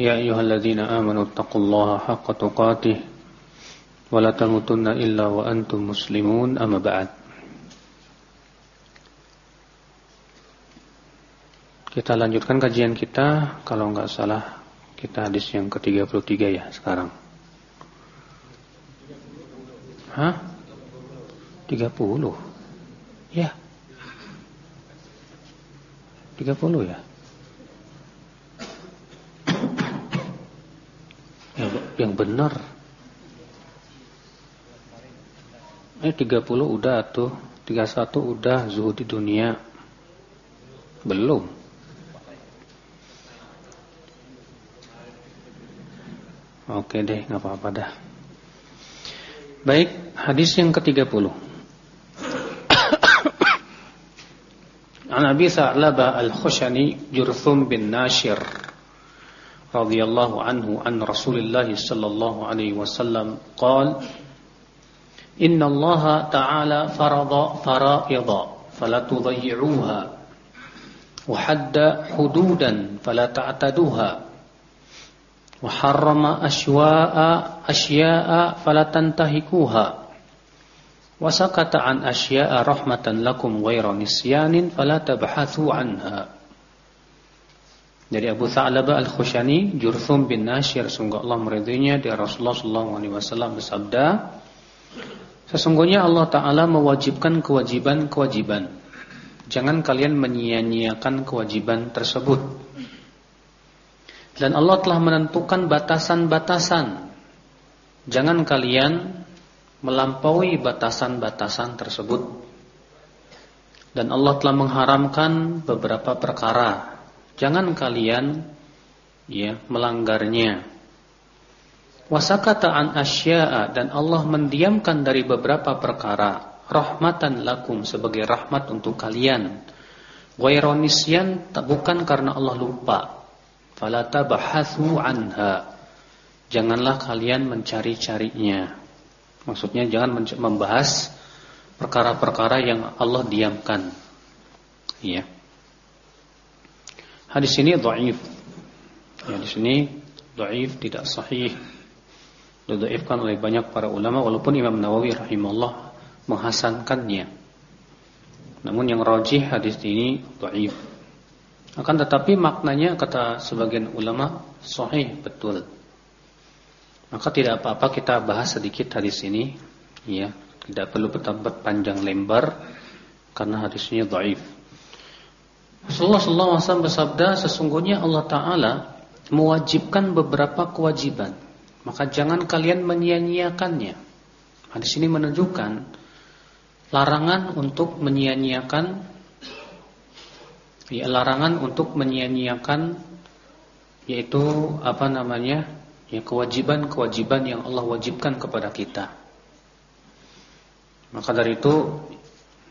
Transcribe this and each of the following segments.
يا أيها الذين آمنوا اتقوا الله حق تقاته ولا تموتن إلا وأنتم مسلمون أما بعد Kita lanjutkan kajian kita Kalau nggak salah Kita hadis yang ke-33 ya sekarang Hah? 30 Ya 30 ya Yang, yang benar. Eh 30 udah tuh. 31 udah zuhud di dunia. Belum. Oke deh, nggak apa-apa dah. Baik, hadis yang ke-30. An Abi Al-Khushani Jurthum bin Nashir رضي الله عنه عن رسول الله صلى الله عليه وسلم قال إن الله تعالى فرض فرائض فلا تضيعوها وحد حدودا فلا تعتدوها وحرم أشواء أشياء فلا تنتهكوها وسكت عن أشياء رحمة لكم غير نسيان فلا تبحثوا عنها. Dari Abu Tha'labah Al-Khushani Jurthum bin Nashir Sungguh Allah meridhinya Dari Rasulullah SAW bersabda Sesungguhnya Allah Ta'ala mewajibkan kewajiban-kewajiban Jangan kalian menyia-nyiakan kewajiban tersebut dan Allah telah menentukan batasan-batasan. Jangan kalian melampaui batasan-batasan tersebut. Dan Allah telah mengharamkan beberapa perkara. Jangan kalian ya melanggarnya. Wasakata an asya'a dan Allah mendiamkan dari beberapa perkara. Rahmatan lakum sebagai rahmat untuk kalian. Waironisyan bukan karena Allah lupa. Fala tabahathu anha. Janganlah kalian mencari-carinya. Maksudnya jangan membahas perkara-perkara yang Allah diamkan. Ya hadis ini dhaif. Ya di sini dhaif tidak sahih. Didhaifkan oleh banyak para ulama walaupun Imam Nawawi rahimahullah menghasankannya. Namun yang rajih hadis ini dhaif. Akan tetapi maknanya kata sebagian ulama sahih betul. Maka tidak apa-apa kita bahas sedikit hadis ini, ya, tidak perlu panjang lebar karena hadisnya dhaif. Rasulullah SAW bersabda sesungguhnya Allah Taala mewajibkan beberapa kewajiban, maka jangan kalian menyia-nyiakannya. Hadis ini menunjukkan larangan untuk menyia-nyiakan ya larangan untuk menyia-nyiakan yaitu apa namanya ya kewajiban-kewajiban yang Allah wajibkan kepada kita. Maka dari itu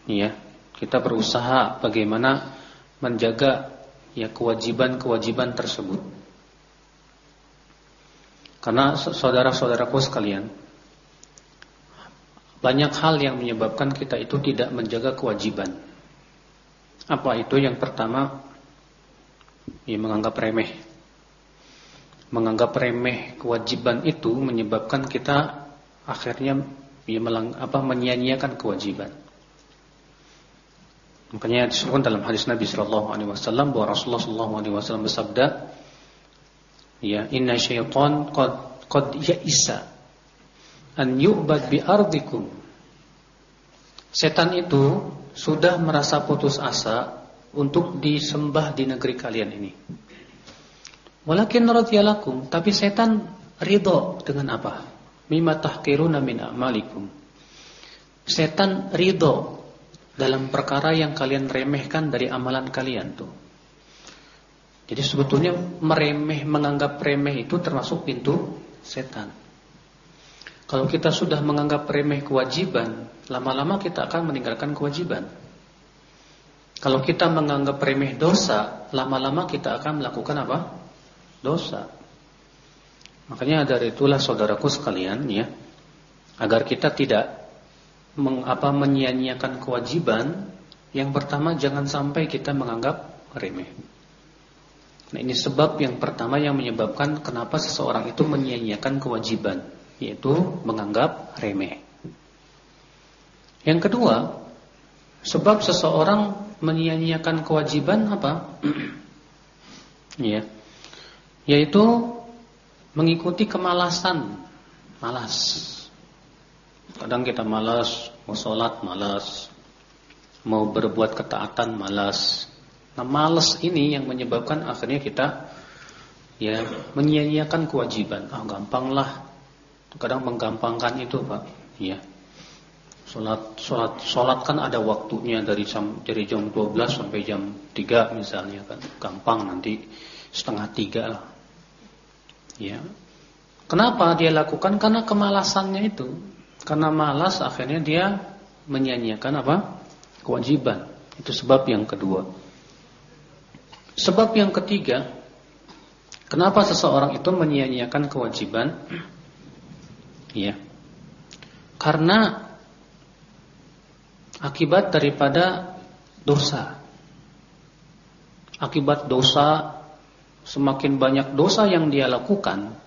ya kita berusaha bagaimana menjaga ya kewajiban-kewajiban tersebut. Karena saudara-saudaraku sekalian, banyak hal yang menyebabkan kita itu tidak menjaga kewajiban. Apa itu yang pertama? Ya, menganggap remeh. Menganggap remeh kewajiban itu menyebabkan kita akhirnya ya melang, apa menyia-nyiakan kewajiban. Makanya disebutkan dalam hadis Nabi sallallahu alaihi wasallam bahwa Rasulullah sallallahu alaihi wasallam bersabda, ya inna syaitan qad qad ya'isa an yu'bad bi ardikum. Setan itu sudah merasa putus asa untuk disembah di negeri kalian ini. Walakin radiyalakum, tapi setan ridho dengan apa? Mimma tahqiruna min a'malikum. Setan ridho dalam perkara yang kalian remehkan dari amalan kalian tuh. Jadi sebetulnya meremeh, menganggap remeh itu termasuk pintu setan. Kalau kita sudah menganggap remeh kewajiban, lama-lama kita akan meninggalkan kewajiban. Kalau kita menganggap remeh dosa, lama-lama kita akan melakukan apa? Dosa. Makanya dari itulah saudaraku sekalian ya, agar kita tidak mengapa menyia-nyiakan kewajiban, yang pertama jangan sampai kita menganggap remeh. Nah ini sebab yang pertama yang menyebabkan kenapa seseorang itu menyia-nyiakan kewajiban, yaitu menganggap remeh. Yang kedua, sebab seseorang menyia-nyiakan kewajiban apa? ya, yaitu mengikuti kemalasan, malas. Kadang kita malas, mau sholat malas, mau berbuat ketaatan malas, Nah, malas ini yang menyebabkan akhirnya kita ya menyia-nyiakan kewajiban. Ah, gampanglah. Kadang menggampangkan itu, Pak. Ya. Salat salat salat kan ada waktunya dari jam dari jam 12 sampai jam 3 misalnya kan. Gampang nanti setengah tiga lah. Ya. Kenapa dia lakukan? Karena kemalasannya itu. Karena malas akhirnya dia menyia-nyiakan apa? kewajiban. Itu sebab yang kedua. Sebab yang ketiga, kenapa seseorang itu menyia-nyiakan kewajiban? Ya. Karena akibat daripada dosa. Akibat dosa semakin banyak dosa yang dia lakukan,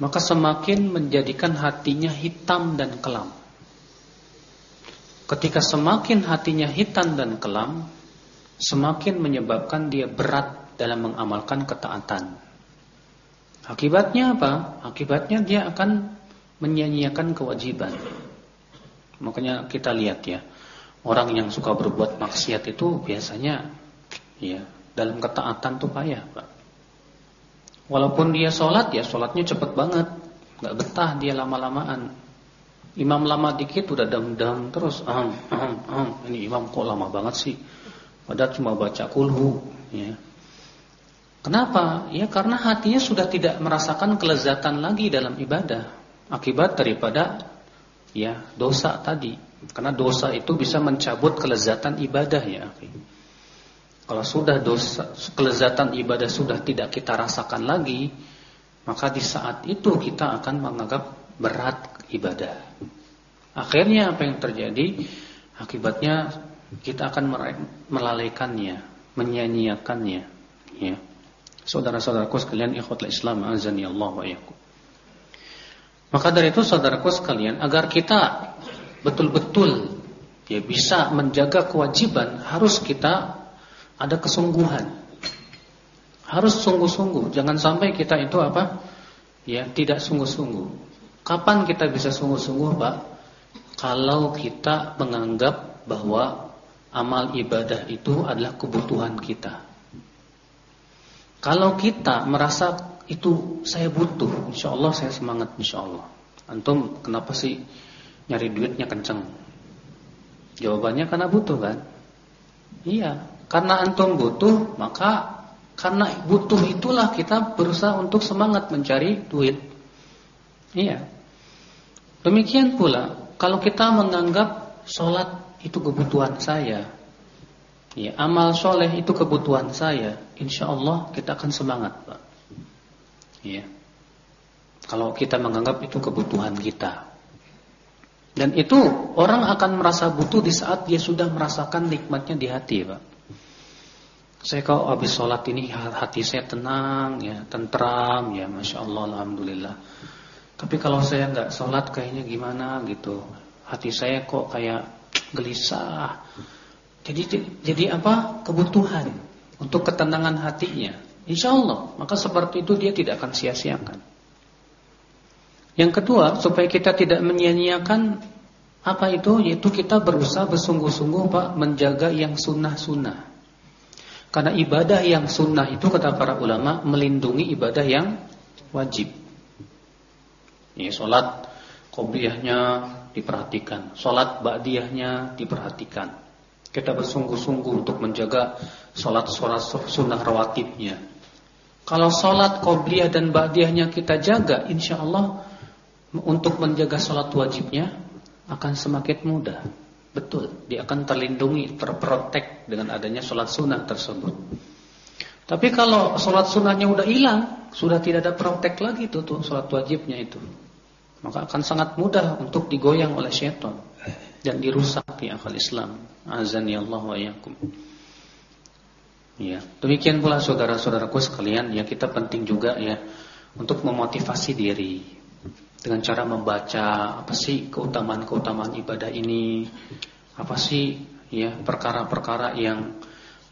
maka semakin menjadikan hatinya hitam dan kelam. Ketika semakin hatinya hitam dan kelam, semakin menyebabkan dia berat dalam mengamalkan ketaatan. Akibatnya apa? Akibatnya dia akan menyanyiakan kewajiban. Makanya kita lihat ya, orang yang suka berbuat maksiat itu biasanya ya dalam ketaatan tuh payah, Pak. Walaupun dia sholat ya sholatnya cepet banget, nggak betah dia lama-lamaan. Imam lama dikit udah dam-dam terus, ah, ah, ah. ini imam kok lama banget sih. Padahal cuma baca kulhu ya. Kenapa? Ya karena hatinya sudah tidak merasakan kelezatan lagi dalam ibadah akibat daripada ya dosa tadi. Karena dosa itu bisa mencabut kelezatan ibadah ya. Kalau sudah dosa kelezatan ibadah sudah tidak kita rasakan lagi, maka di saat itu kita akan menganggap berat ibadah. Akhirnya apa yang terjadi? Akibatnya kita akan melalaikannya, menyanyiakannya. Ya. Saudara-saudaraku sekalian, ikhwatul Islam, azani Allah wa yakum. Maka dari itu saudaraku sekalian, agar kita betul-betul ya bisa menjaga kewajiban, harus kita ada kesungguhan. Harus sungguh-sungguh, jangan sampai kita itu apa? Ya, tidak sungguh-sungguh. Kapan kita bisa sungguh-sungguh, Pak? Kalau kita menganggap bahwa amal ibadah itu adalah kebutuhan kita. Kalau kita merasa itu saya butuh, insya Allah saya semangat insya Allah. Antum kenapa sih nyari duitnya kenceng? Jawabannya karena butuh kan? Iya, karena antum butuh maka karena butuh itulah kita berusaha untuk semangat mencari duit. Iya. Demikian pula kalau kita menganggap sholat itu kebutuhan saya. Ya, amal soleh itu kebutuhan saya. Insya Allah kita akan semangat, Pak. Ya. Kalau kita menganggap itu kebutuhan kita. Dan itu orang akan merasa butuh di saat dia sudah merasakan nikmatnya di hati, Pak. Saya kalau habis sholat ini hati saya tenang, ya, tentram, ya, masya Allah, alhamdulillah. Tapi kalau saya nggak sholat kayaknya gimana gitu, hati saya kok kayak gelisah. Jadi jadi apa? Kebutuhan untuk ketenangan hatinya. Insya Allah, maka seperti itu dia tidak akan sia-siakan. Yang kedua, supaya kita tidak menyia-nyiakan apa itu, yaitu kita berusaha bersungguh-sungguh Pak menjaga yang sunnah-sunnah. Karena ibadah yang sunnah itu kata para ulama melindungi ibadah yang wajib. Ini sholat qobliyahnya diperhatikan, sholat ba'diyahnya diperhatikan. Kita bersungguh-sungguh untuk menjaga sholat-sholat sunnah rawatibnya. Kalau sholat qobliyah dan ba'diyahnya kita jaga, insya Allah untuk menjaga sholat wajibnya akan semakin mudah. Betul, dia akan terlindungi, terprotek dengan adanya sholat sunnah tersebut. Tapi kalau sholat sunnahnya udah hilang, sudah tidak ada protek lagi tuh, tuh sholat wajibnya itu. Maka akan sangat mudah untuk digoyang oleh syaitan dan dirusak di akal Islam. Azan ya Allah wa yakum. Ya, demikian pula saudara-saudaraku sekalian, ya kita penting juga ya untuk memotivasi diri dengan cara membaca apa sih keutamaan-keutamaan ibadah ini, apa sih ya perkara-perkara yang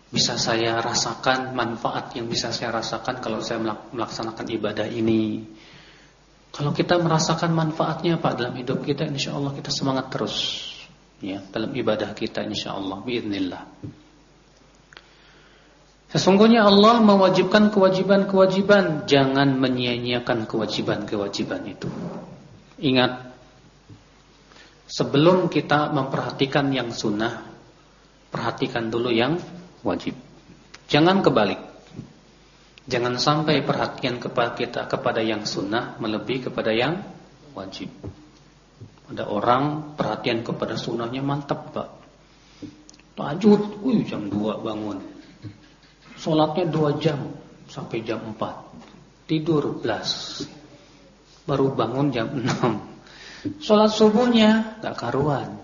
bisa saya rasakan manfaat yang bisa saya rasakan kalau saya melaksanakan ibadah ini. Kalau kita merasakan manfaatnya Pak dalam hidup kita, insya Allah kita semangat terus ya dalam ibadah kita insya Allah biidznillah. Sesungguhnya Allah mewajibkan kewajiban-kewajiban, jangan menyia-nyiakan kewajiban-kewajiban itu. Ingat, sebelum kita memperhatikan yang sunnah, perhatikan dulu yang wajib. Jangan kebalik. Jangan sampai perhatian kepada kita kepada yang sunnah melebihi kepada yang wajib. Ada orang perhatian kepada sunnahnya mantap pak. Tahajud, wih jam 2 bangun. Sholatnya 2 jam sampai jam 4. Tidur belas. Baru bangun jam 6. Sholat subuhnya gak karuan.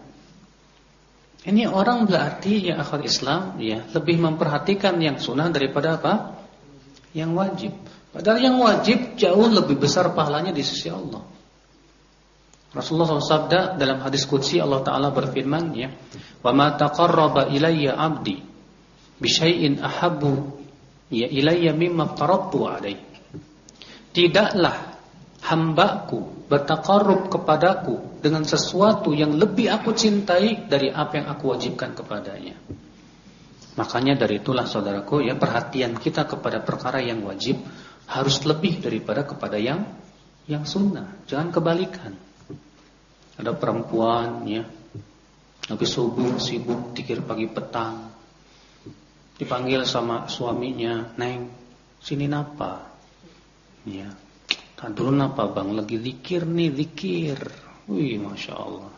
Ini orang berarti ya akhir Islam ya lebih memperhatikan yang sunnah daripada apa? Yang wajib. Padahal yang wajib jauh lebih besar pahalanya di sisi Allah. Rasulullah SAW dalam hadis qudsi Allah Taala berfirman ya, "Wa ma taqarraba ilayya 'abdi bi syai'in ahabbu ya ilayya mimma tarattu 'alaihi." Tidaklah hambaku bertakarrub kepadaku dengan sesuatu yang lebih aku cintai dari apa yang aku wajibkan kepadanya. Makanya dari itulah saudaraku ya perhatian kita kepada perkara yang wajib harus lebih daripada kepada yang yang sunnah. Jangan kebalikan. Ada perempuan ya habis subuh sibuk tikir pagi petang. Dipanggil sama suaminya, "Neng, sini napa?" Ya, Hadrun apa bang? Lagi zikir nih, zikir. Wih, Masya Allah.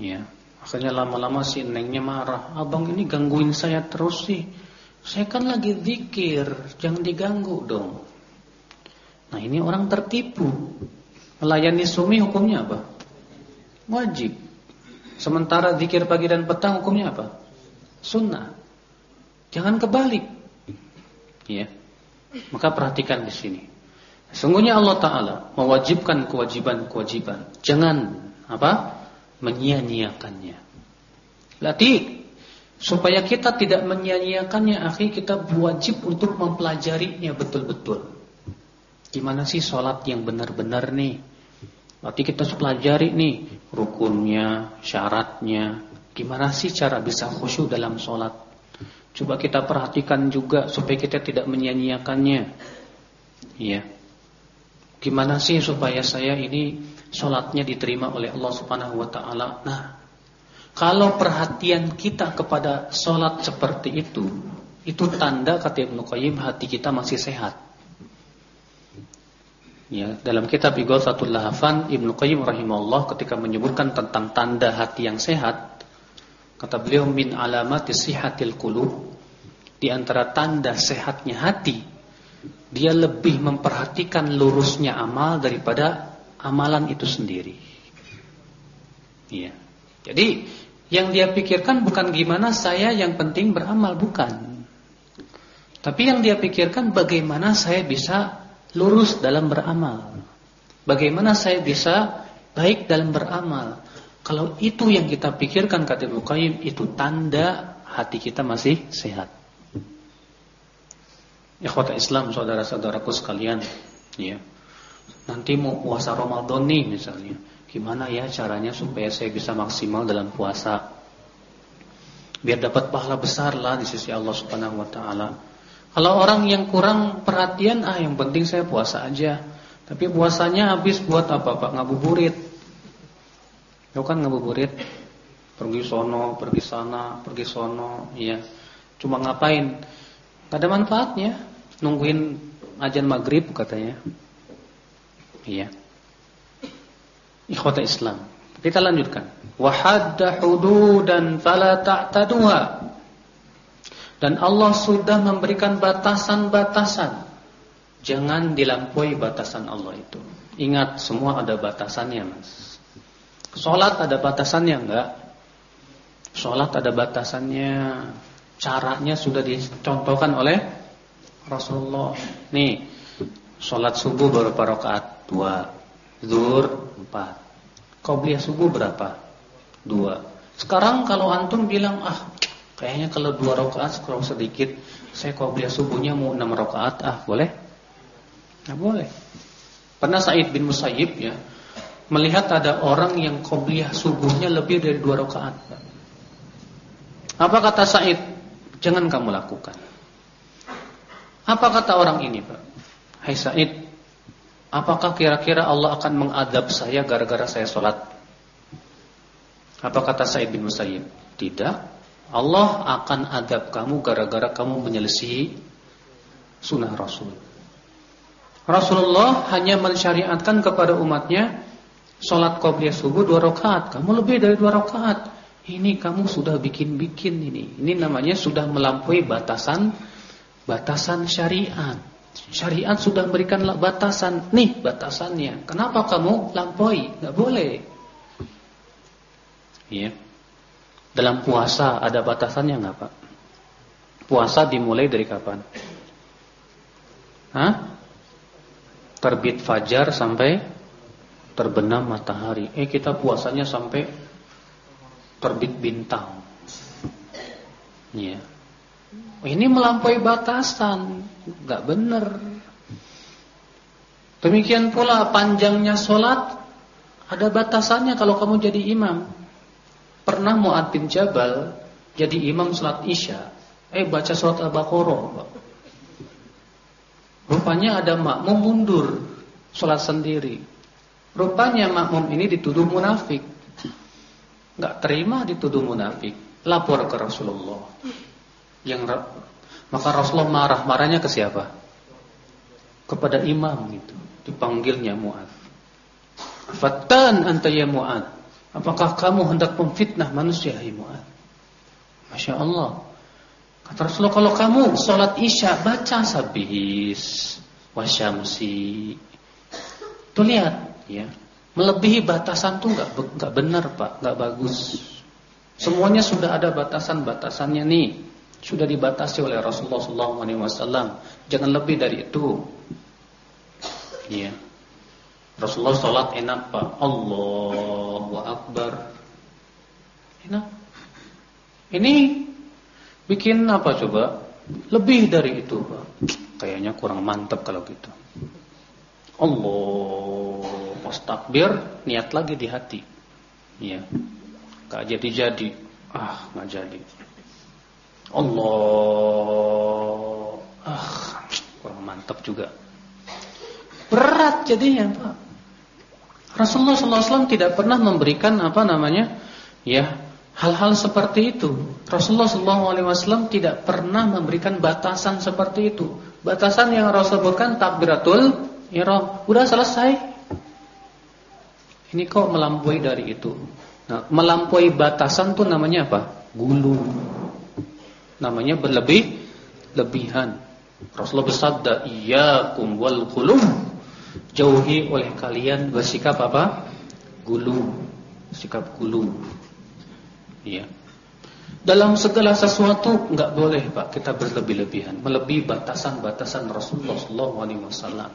Ya, akhirnya lama-lama si nengnya marah. Abang ini gangguin saya terus sih. Saya kan lagi zikir, jangan diganggu dong. Nah ini orang tertipu. Melayani suami hukumnya apa? Wajib. Sementara zikir pagi dan petang hukumnya apa? Sunnah. Jangan kebalik. Ya. Maka perhatikan di sini. Sungguhnya Allah Ta'ala mewajibkan kewajiban-kewajiban. Jangan apa? Menyia-nyiakannya. Berarti supaya kita tidak menyia-nyiakannya, akhi kita wajib untuk mempelajarinya betul-betul. Gimana sih sholat yang benar-benar nih? Berarti kita harus pelajari nih rukunnya, syaratnya. Gimana sih cara bisa khusyuk dalam sholat? Coba kita perhatikan juga supaya kita tidak menyia-nyiakannya. Iya. Gimana sih supaya saya ini sholatnya diterima oleh Allah Subhanahu Wa Taala? Nah, kalau perhatian kita kepada sholat seperti itu, itu tanda kata Ibnu Qayyim hati kita masih sehat. Ya, dalam kitab Ighathatul Lahafan Ibnu Qayyim rahimahullah ketika menyebutkan tentang tanda hati yang sehat, kata beliau min alamati sihatil qulub, di antara tanda sehatnya hati dia lebih memperhatikan lurusnya amal daripada amalan itu sendiri. Iya. Jadi yang dia pikirkan bukan gimana saya yang penting beramal bukan. Tapi yang dia pikirkan bagaimana saya bisa lurus dalam beramal. Bagaimana saya bisa baik dalam beramal. Kalau itu yang kita pikirkan kata Ibnu itu tanda hati kita masih sehat. Ikhwata Islam saudara-saudaraku sekalian, ya. Nanti mau puasa Ramadan nih misalnya. Gimana ya caranya supaya saya bisa maksimal dalam puasa? Biar dapat pahala besar lah di sisi Allah Subhanahu wa taala. Kalau orang yang kurang perhatian, ah yang penting saya puasa aja. Tapi puasanya habis buat apa Pak? Ngabuburit. Kau kan ngabuburit. Pergi sono, pergi sana, pergi sono, ya. Cuma ngapain? Gak ada manfaatnya. Nungguin ajan maghrib katanya. Iya. Ikhwata Islam. Kita lanjutkan. Wahadda hududan fala ta'taduha. Dan Allah sudah memberikan batasan-batasan. Jangan dilampaui batasan Allah itu. Ingat semua ada batasannya, Mas. Salat ada batasannya enggak? Sholat ada batasannya, caranya sudah dicontohkan oleh Rasulullah. Nih, sholat subuh berapa rakaat? Dua. Zuhur empat. Qobliyah subuh berapa? Dua. Sekarang kalau antum bilang ah kayaknya kalau dua rakaat kurang sedikit, saya qobliyah subuhnya mau enam rakaat ah boleh? Nah, boleh. Pernah Said bin Musayyib ya melihat ada orang yang qobliyah subuhnya lebih dari dua rakaat. Apa kata Said? Jangan kamu lakukan. Apa kata orang ini, Pak? Hai Said, apakah kira-kira Allah akan mengadab saya gara-gara saya sholat? Apa kata Said bin Musayyib? Tidak. Allah akan adab kamu gara-gara kamu menyelesaikan sunnah Rasul. Rasulullah hanya mensyariatkan kepada umatnya sholat qobliyah subuh dua rakaat. Kamu lebih dari dua rakaat. Ini kamu sudah bikin-bikin ini. Ini namanya sudah melampaui batasan batasan syariat. Syariat sudah memberikan batasan. Nih batasannya. Kenapa kamu lampaui? Gak boleh. Iya. Dalam puasa ada batasannya nggak Pak? Puasa dimulai dari kapan? Hah? Terbit fajar sampai terbenam matahari. Eh kita puasanya sampai terbit bintang. Ya. Ini melampaui batasan, nggak benar. Demikian pula panjangnya sholat ada batasannya kalau kamu jadi imam. Pernah Mu'ad bin Jabal jadi imam sholat isya, eh baca sholat al-baqarah. Rupanya ada makmum mundur sholat sendiri. Rupanya makmum ini dituduh munafik nggak terima dituduh munafik, lapor ke Rasulullah. Yang maka Rasulullah marah-marahnya ke siapa? Kepada imam itu, dipanggilnya Muad. Fatan anta ya Muad. Apakah kamu hendak memfitnah manusia hai Muad? Masya Allah. Kata Rasulullah kalau kamu sholat isya baca sabihis wasyamsi. Tuh lihat ya. Melebihi batasan tuh nggak nggak benar pak, nggak bagus. Semuanya sudah ada batasan-batasannya nih, sudah dibatasi oleh Rasulullah SAW. Jangan lebih dari itu. Iya. Rasulullah sholat enak pak, Allahu Akbar. Enak. Ini bikin apa coba? Lebih dari itu pak. Kayaknya kurang mantap kalau gitu. Allah pas takbir niat lagi di hati. Ya. Gak jadi-jadi. Ah, gak jadi. Allah. Ah, kurang mantap juga. Berat jadinya, Pak. Rasulullah SAW tidak pernah memberikan apa namanya? Ya, hal-hal seperti itu. Rasulullah SAW tidak pernah memberikan batasan seperti itu. Batasan yang Rasul sebutkan takbiratul ihram. Udah selesai. Ini kok melampaui dari itu. Nah, melampaui batasan tuh namanya apa? Gulu. Namanya berlebih lebihan. Rasulullah bersabda, "Iyyakum wal ghulum." Jauhi oleh kalian bersikap apa? Gulu. Sikap gulu. Iya. Dalam segala sesuatu enggak boleh Pak kita berlebih-lebihan, melebihi batasan-batasan Rasulullah wasallam.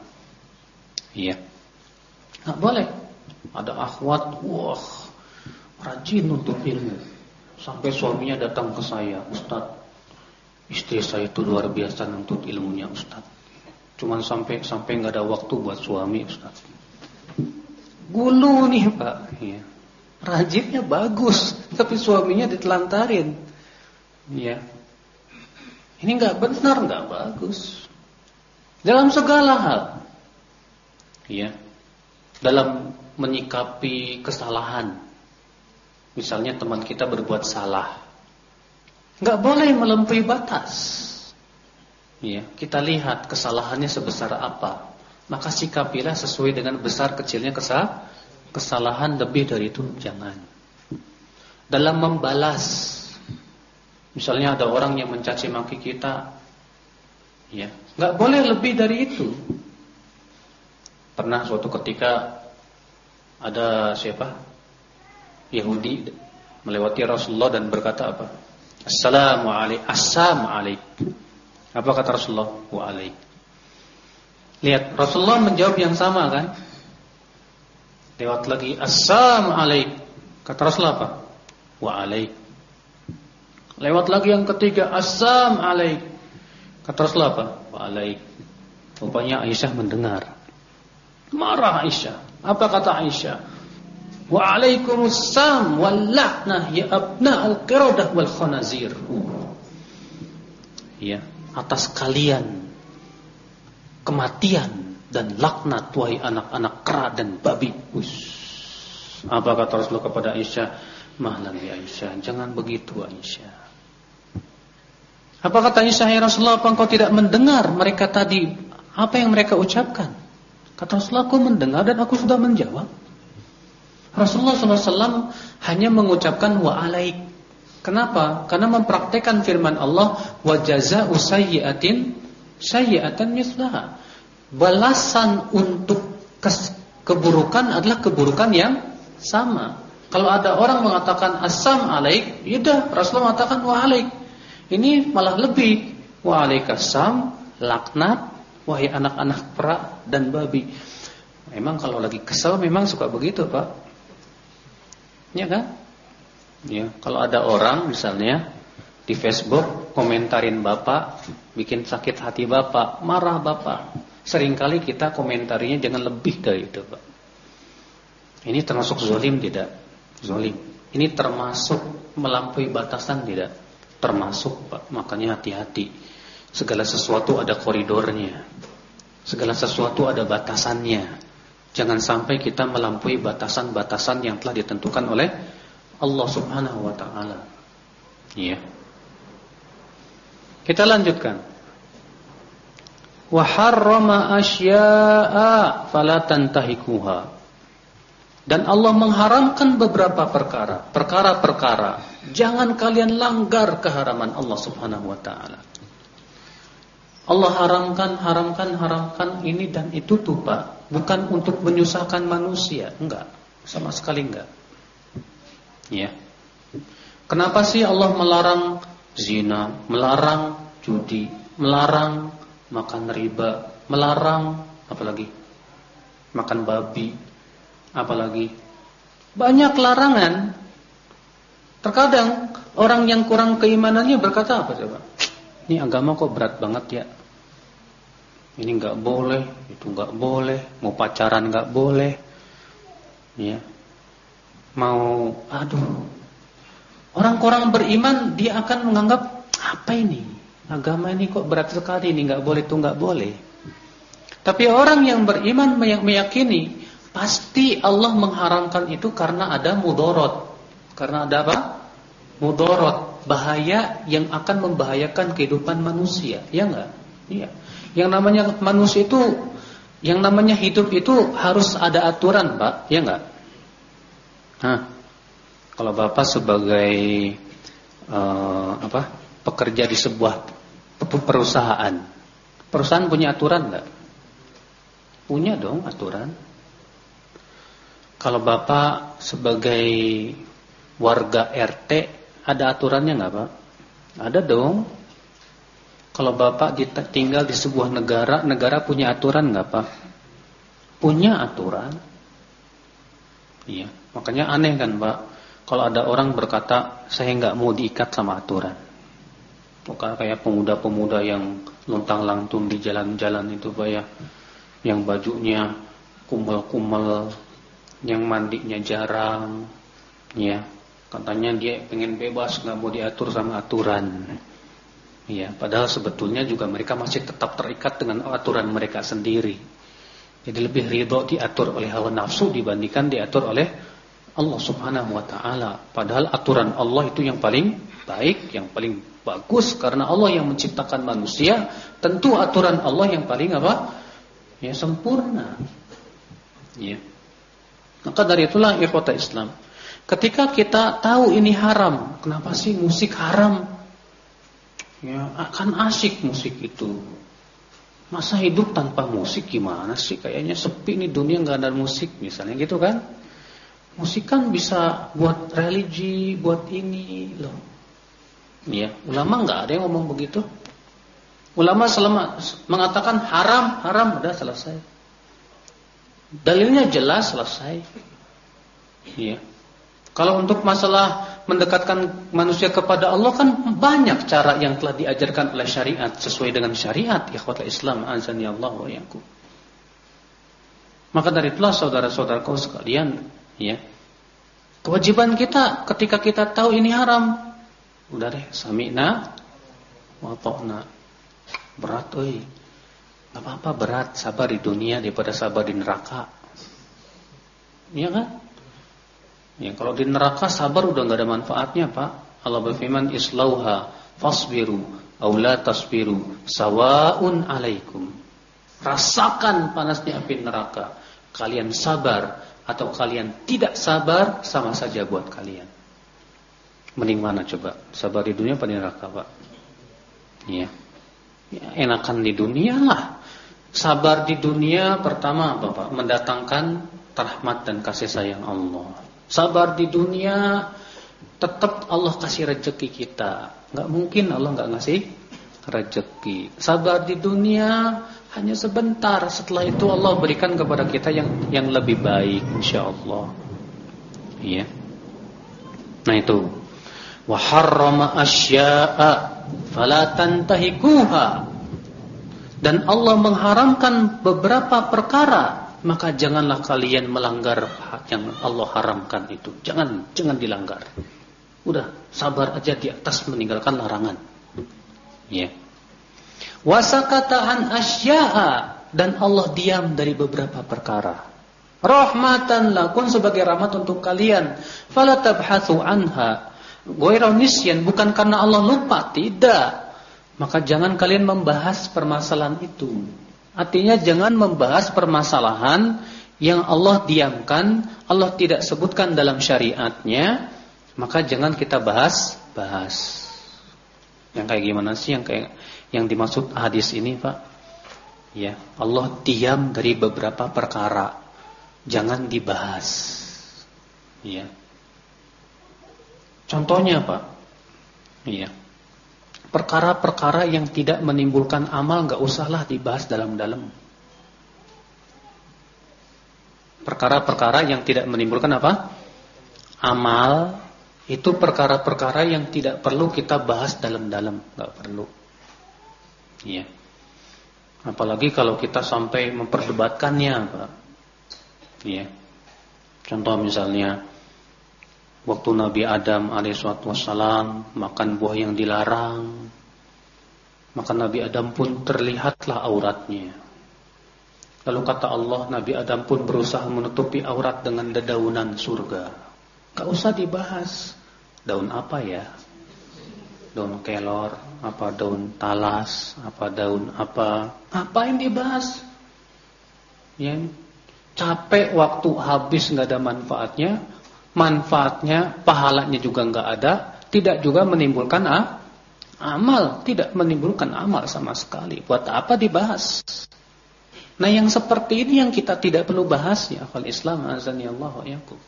Iya. Enggak boleh. Ada akhwat, wah, rajin untuk ilmu. Sampai suaminya datang ke saya, Ustaz, istri saya itu luar biasa untuk ilmunya Ustaz. Cuman sampai sampai nggak ada waktu buat suami Ustaz. Gulu nih Pak, ya. Rajinnya bagus, tapi suaminya ditelantarin. Ya. Ini nggak benar, nggak bagus. Dalam segala hal. Ya. Dalam menyikapi kesalahan. Misalnya teman kita berbuat salah. Enggak boleh melampaui batas. Ya, kita lihat kesalahannya sebesar apa. Maka sikapilah sesuai dengan besar kecilnya kesal kesalahan lebih dari itu jangan. Dalam membalas Misalnya ada orang yang mencaci maki kita Ya, nggak boleh lebih dari itu. Pernah suatu ketika ada siapa? Yahudi melewati Rasulullah dan berkata apa? Assalamualaikum. Assalamualaikum. Apa kata Rasulullah? Waalaikum. Lihat, Rasulullah menjawab yang sama kan? Lewat lagi Assalamualaikum. Kata Rasulullah apa? Waalaikum. Lewat lagi yang ketiga Assalamualaikum. Kata Rasulullah apa? Wa'alaik. Rupanya Aisyah mendengar. Marah Aisyah. Apa kata Aisyah? Wa'alaikumussalam wal la'nah ya abna al-qiradah wal khanazir. Ya, atas kalian kematian dan laknat wahai anak-anak kera dan babi. Ush. Apa kata Rasulullah kepada Aisyah? Mahlan ya Aisyah, jangan begitu Aisyah. Apa kata Isa ya Rasulullah, apa engkau tidak mendengar mereka tadi apa yang mereka ucapkan? Kata Rasulullah, aku mendengar dan aku sudah menjawab. Rasulullah SAW hanya mengucapkan wa alaik. Kenapa? Karena mempraktekkan firman Allah wa jazaa'u sayyi'atin sayyi'atan mislaha. Balasan untuk keburukan adalah keburukan yang sama. Kalau ada orang mengatakan asam alaik, yaudah Rasulullah mengatakan wa alaik. Ini malah lebih. Waalaikumsalam, laknat, wahai anak-anak perak dan babi. Memang kalau lagi kesel memang suka begitu, Pak. Ya kan? Ya, kalau ada orang misalnya di Facebook komentarin Bapak, bikin sakit hati Bapak, marah Bapak. Seringkali kita komentarinya jangan lebih dari itu, Pak. Ini termasuk zolim tidak? Zolim. Ini termasuk melampaui batasan tidak? termasuk Pak, makanya hati-hati. Segala sesuatu ada koridornya. Segala sesuatu ada batasannya. Jangan sampai kita melampaui batasan-batasan yang telah ditentukan oleh Allah Subhanahu wa taala. Iya. Kita lanjutkan. Wa harrama asya'a fala. Dan Allah mengharamkan beberapa perkara, perkara-perkara. Jangan kalian langgar keharaman Allah Subhanahu wa taala. Allah haramkan, haramkan, haramkan ini dan itu tuh Pak, bukan untuk menyusahkan manusia, enggak, sama sekali enggak. Ya. Kenapa sih Allah melarang zina, melarang judi, melarang makan riba, melarang apalagi makan babi, apalagi banyak larangan. Terkadang orang yang kurang keimanannya berkata apa coba? Ini agama kok berat banget ya. Ini nggak boleh, itu nggak boleh, mau pacaran nggak boleh, ya. Mau, aduh, orang-orang beriman dia akan menganggap apa ini? Agama ini kok berat sekali, ini nggak boleh, itu nggak boleh. Tapi orang yang beriman meyakini Pasti Allah mengharamkan itu karena ada mudorot. Karena ada apa? Mudorot, bahaya yang akan membahayakan kehidupan manusia. Ya enggak? Iya. Yang namanya manusia itu yang namanya hidup itu harus ada aturan, Pak. Ya enggak? Nah, kalau Bapak sebagai uh, apa? pekerja di sebuah perusahaan. Perusahaan punya aturan enggak? Punya dong aturan. Kalau Bapak sebagai warga RT ada aturannya nggak Pak? Ada dong. Kalau Bapak tinggal di sebuah negara, negara punya aturan nggak Pak? Punya aturan. Iya, makanya aneh kan Pak. Kalau ada orang berkata saya nggak mau diikat sama aturan. Bukan kayak pemuda-pemuda yang lontang lantung di jalan-jalan itu Pak ya. Yang bajunya kumel-kumel yang mandinya jarang, ya katanya dia pengen bebas nggak mau diatur sama aturan, ya padahal sebetulnya juga mereka masih tetap terikat dengan aturan mereka sendiri. Jadi lebih ridho diatur oleh hawa nafsu dibandingkan diatur oleh Allah Subhanahu wa taala. Padahal aturan Allah itu yang paling baik, yang paling bagus karena Allah yang menciptakan manusia, tentu aturan Allah yang paling apa? Ya sempurna. Ya. Maka dari itulah ikhwata Islam. Ketika kita tahu ini haram, kenapa sih musik haram? Ya, akan asik musik itu. Masa hidup tanpa musik gimana sih? Kayaknya sepi nih dunia nggak ada musik misalnya gitu kan? Musik kan bisa buat religi, buat ini loh. Ya, ulama nggak ada yang ngomong begitu. Ulama selama mengatakan haram, haram udah selesai. Dalilnya jelas selesai. Ya. Kalau untuk masalah mendekatkan manusia kepada Allah kan banyak cara yang telah diajarkan oleh syariat sesuai dengan syariat ikhwatul Islam azani Allah wa yakum. Maka dari itulah saudara-saudaraku sekalian, ya. Kewajiban kita ketika kita tahu ini haram, udah deh sami'na wa ta'na. Berat. Enggak apa-apa berat, sabar di dunia daripada sabar di neraka. Iya kan? Ya, kalau di neraka sabar udah nggak ada manfaatnya, Pak. Allah berfirman, "Islauha fasbiru aw tasbiru sawaun alaikum." Rasakan panasnya api neraka. Kalian sabar atau kalian tidak sabar sama saja buat kalian. Mending mana coba? Sabar di dunia apa di neraka, Pak? Iya. Ya, enakan di dunia lah. Sabar di dunia pertama apa, Pak? Mendatangkan rahmat dan kasih sayang Allah. Sabar di dunia tetap Allah kasih rezeki kita. Enggak mungkin Allah enggak ngasih rezeki. Sabar di dunia hanya sebentar. Setelah itu Allah berikan kepada kita yang yang lebih baik insyaallah. Iya. Nah itu. Wa harrama asya'a fala tantahikuha. Dan Allah mengharamkan beberapa perkara maka janganlah kalian melanggar yang Allah haramkan itu. Jangan jangan dilanggar. Udah sabar aja di atas meninggalkan larangan. Ya. Wasakatahan asya'a dan Allah diam dari beberapa perkara. Rahmatan lakum sebagai rahmat untuk kalian. Fala tabhatsu anha. Goironisyan bukan karena Allah lupa, tidak. Maka jangan kalian membahas permasalahan itu. Artinya jangan membahas permasalahan yang Allah diamkan, Allah tidak sebutkan dalam syariatnya, maka jangan kita bahas, bahas. Yang kayak gimana sih yang kayak yang dimaksud hadis ini, Pak? Ya, Allah diam dari beberapa perkara. Jangan dibahas. Ya. Contohnya, Pak? Iya perkara-perkara yang tidak menimbulkan amal nggak usahlah dibahas dalam-dalam. Perkara-perkara yang tidak menimbulkan apa? Amal itu perkara-perkara yang tidak perlu kita bahas dalam-dalam, nggak perlu. Iya. Apalagi kalau kita sampai memperdebatkannya, Pak. Iya. Contoh misalnya Waktu Nabi Adam alaihissalam makan buah yang dilarang, maka Nabi Adam pun terlihatlah auratnya. Lalu kata Allah, Nabi Adam pun berusaha menutupi aurat dengan dedaunan surga. Gak usah dibahas. Daun apa ya? Daun kelor, apa daun talas, apa daun apa? Apa yang dibahas? Ya, capek waktu habis nggak ada manfaatnya manfaatnya, pahalanya juga nggak ada, tidak juga menimbulkan ah, amal, tidak menimbulkan amal sama sekali. Buat apa dibahas? Nah, yang seperti ini yang kita tidak perlu bahas ya, akal Islam azani Allah yakum.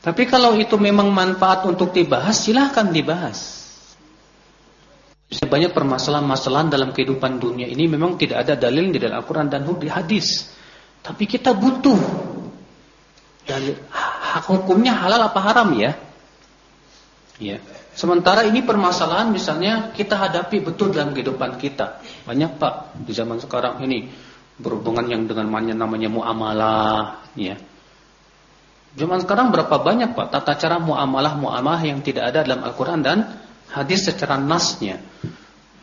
Tapi kalau itu memang manfaat untuk dibahas, silahkan dibahas. Banyak permasalahan-masalahan dalam kehidupan dunia ini memang tidak ada dalil di dalam Al-Quran dan hadis. Tapi kita butuh dalil hak hukumnya halal apa haram ya? Ya. Sementara ini permasalahan misalnya kita hadapi betul dalam kehidupan kita. Banyak Pak di zaman sekarang ini berhubungan yang dengan namanya muamalah, ya. Zaman sekarang berapa banyak Pak tata cara muamalah muamalah yang tidak ada dalam Al-Qur'an dan hadis secara nasnya.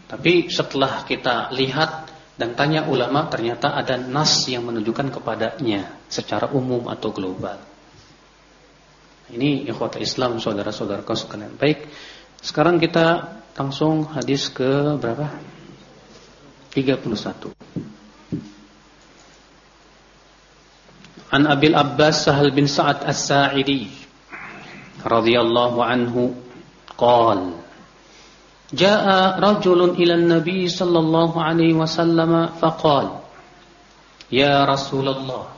Tapi setelah kita lihat dan tanya ulama ternyata ada nas yang menunjukkan kepadanya secara umum atau global. Ini ikhwata Islam saudara-saudara sekalian. Baik, sekarang kita langsung hadis ke berapa? 31. An Abil Abbas Sahal bin Sa'ad As-Sa'idi radhiyallahu anhu qala Ila an-nabi sallallahu alaihi wasallam faqala Ya Rasulullah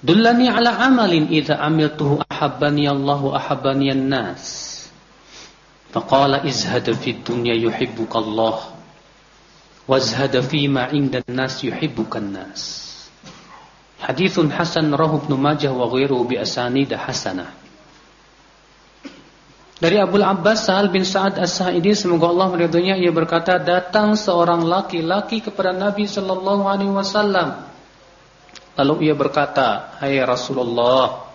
Dullani ala amalin idza amiltuhu ahabbani Allah wa ahabbani an-nas. Faqala izhad fi dunya yuhibbuka Allah wazhad fi ma 'inda an-nas yuhibbuka an-nas. Hadithun hasan rahu Ibnu Majah wa ghairuhu bi asanid hasanah. Dari Abu Abbas Sa'al bin Sa'ad As-Sa'idi semoga Allah meridhoinya ia berkata datang seorang laki-laki kepada Nabi sallallahu alaihi wasallam Lalu ia berkata, Hai Rasulullah,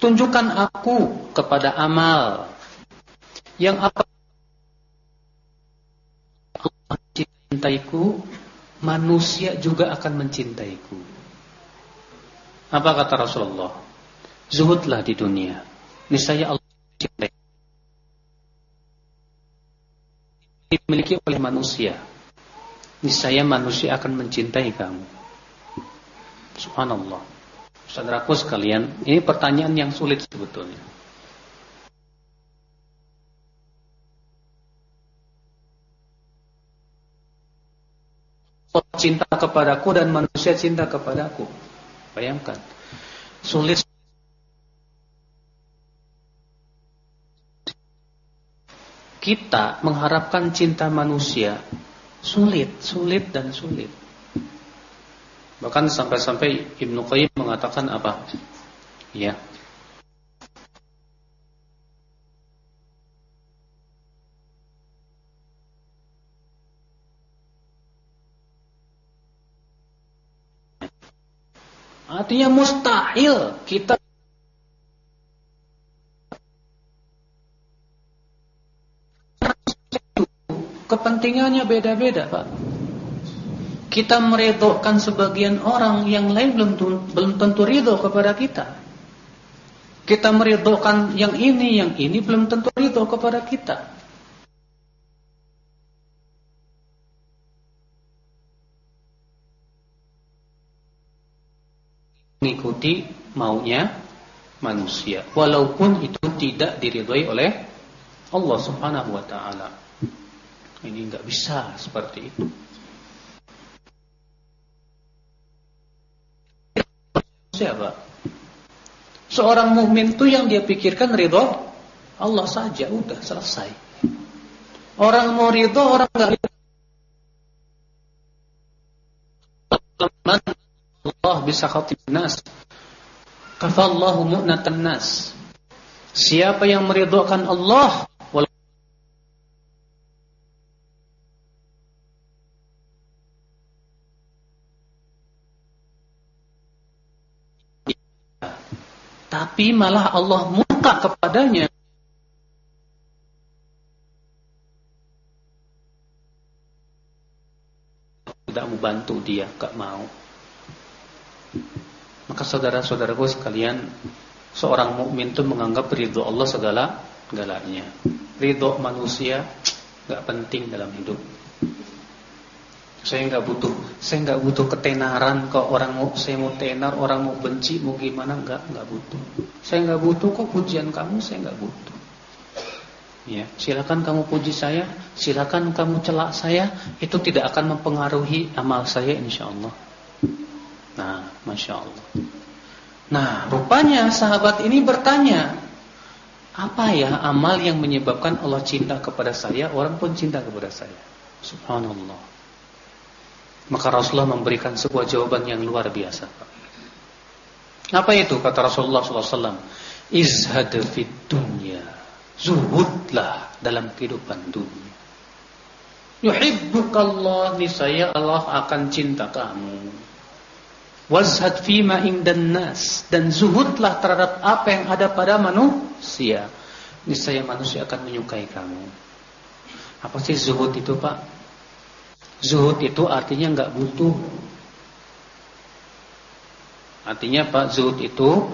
tunjukkan aku kepada amal yang apa Allah mencintaiku, manusia juga akan mencintaiku. Apa kata Rasulullah? Zuhudlah di dunia. Niscaya Allah mencintai. Dimiliki oleh manusia. Niscaya manusia akan mencintai kamu. Subhanallah. Saudaraku sekalian, ini pertanyaan yang sulit sebetulnya. Cinta kepadaku dan manusia cinta kepadaku. Bayangkan. Sulit kita mengharapkan cinta manusia sulit, sulit dan sulit. Bahkan sampai-sampai Ibnu Qayyim mengatakan apa? Ya. Artinya mustahil kita kepentingannya beda-beda, Pak. Kita meridhokan sebagian orang yang lain belum belum tentu ridho kepada kita. Kita meridhokan yang ini, yang ini belum tentu ridho kepada kita. Mengikuti maunya manusia, walaupun itu tidak diridhoi oleh Allah Subhanahu wa taala. Ini enggak bisa seperti itu. Siapa? Seorang mukmin itu yang dia pikirkan ridho Allah saja, udah selesai. Orang mau ridho, orang nggak ridho. Allah bisa khatib nas. Kafallahu mu'natan nas. Siapa yang meridhokan Allah tapi malah Allah murka kepadanya. Tidak mau bantu dia, gak mau. Maka saudara-saudaraku sekalian, seorang mukmin itu menganggap ridho Allah segala galanya. Ridho manusia gak penting dalam hidup. Saya nggak butuh, saya nggak butuh ketenaran kok orang mau saya mau tenar, orang mau benci, mau gimana nggak nggak butuh. Saya nggak butuh kok pujian kamu, saya nggak butuh. Ya, silakan kamu puji saya, silakan kamu celak saya, itu tidak akan mempengaruhi amal saya insya Allah. Nah, masya Allah. Nah, rupanya sahabat ini bertanya, apa ya amal yang menyebabkan Allah cinta kepada saya, orang pun cinta kepada saya. Subhanallah. Maka Rasulullah memberikan sebuah jawaban yang luar biasa. Apa itu kata Rasulullah SAW? Izhad fid dunya. Zuhudlah dalam kehidupan dunia. Yuhibbukallah nisaya Allah akan cinta kamu. Wazhad fima indan nas dan zuhudlah terhadap apa yang ada pada manusia. Niscaya manusia akan menyukai kamu. Apa sih zuhud itu, Pak? Zuhud itu artinya nggak butuh. Artinya Pak Zuhud itu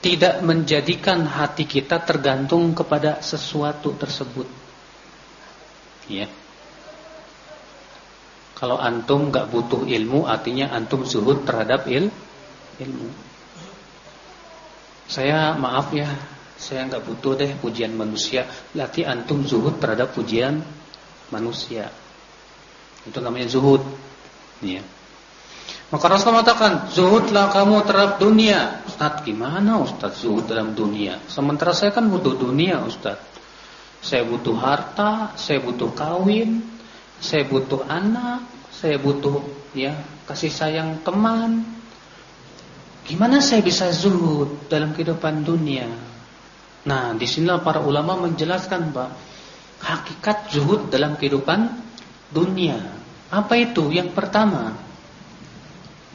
tidak menjadikan hati kita tergantung kepada sesuatu tersebut. Ya. Kalau antum nggak butuh ilmu, artinya antum zuhud terhadap il, ilmu. Saya maaf ya, saya nggak butuh deh pujian manusia. Berarti antum zuhud terhadap pujian manusia. Itu namanya zuhud. Ya. Maka Rasul mengatakan, zuhudlah kamu terhadap dunia. Ustaz, gimana Ustaz zuhud dalam dunia? Sementara saya kan butuh dunia Ustaz. Saya butuh harta, saya butuh kawin, saya butuh anak, saya butuh ya kasih sayang teman. Gimana saya bisa zuhud dalam kehidupan dunia? Nah, di di sinilah para ulama menjelaskan, Pak, hakikat zuhud dalam kehidupan dunia. Apa itu? Yang pertama,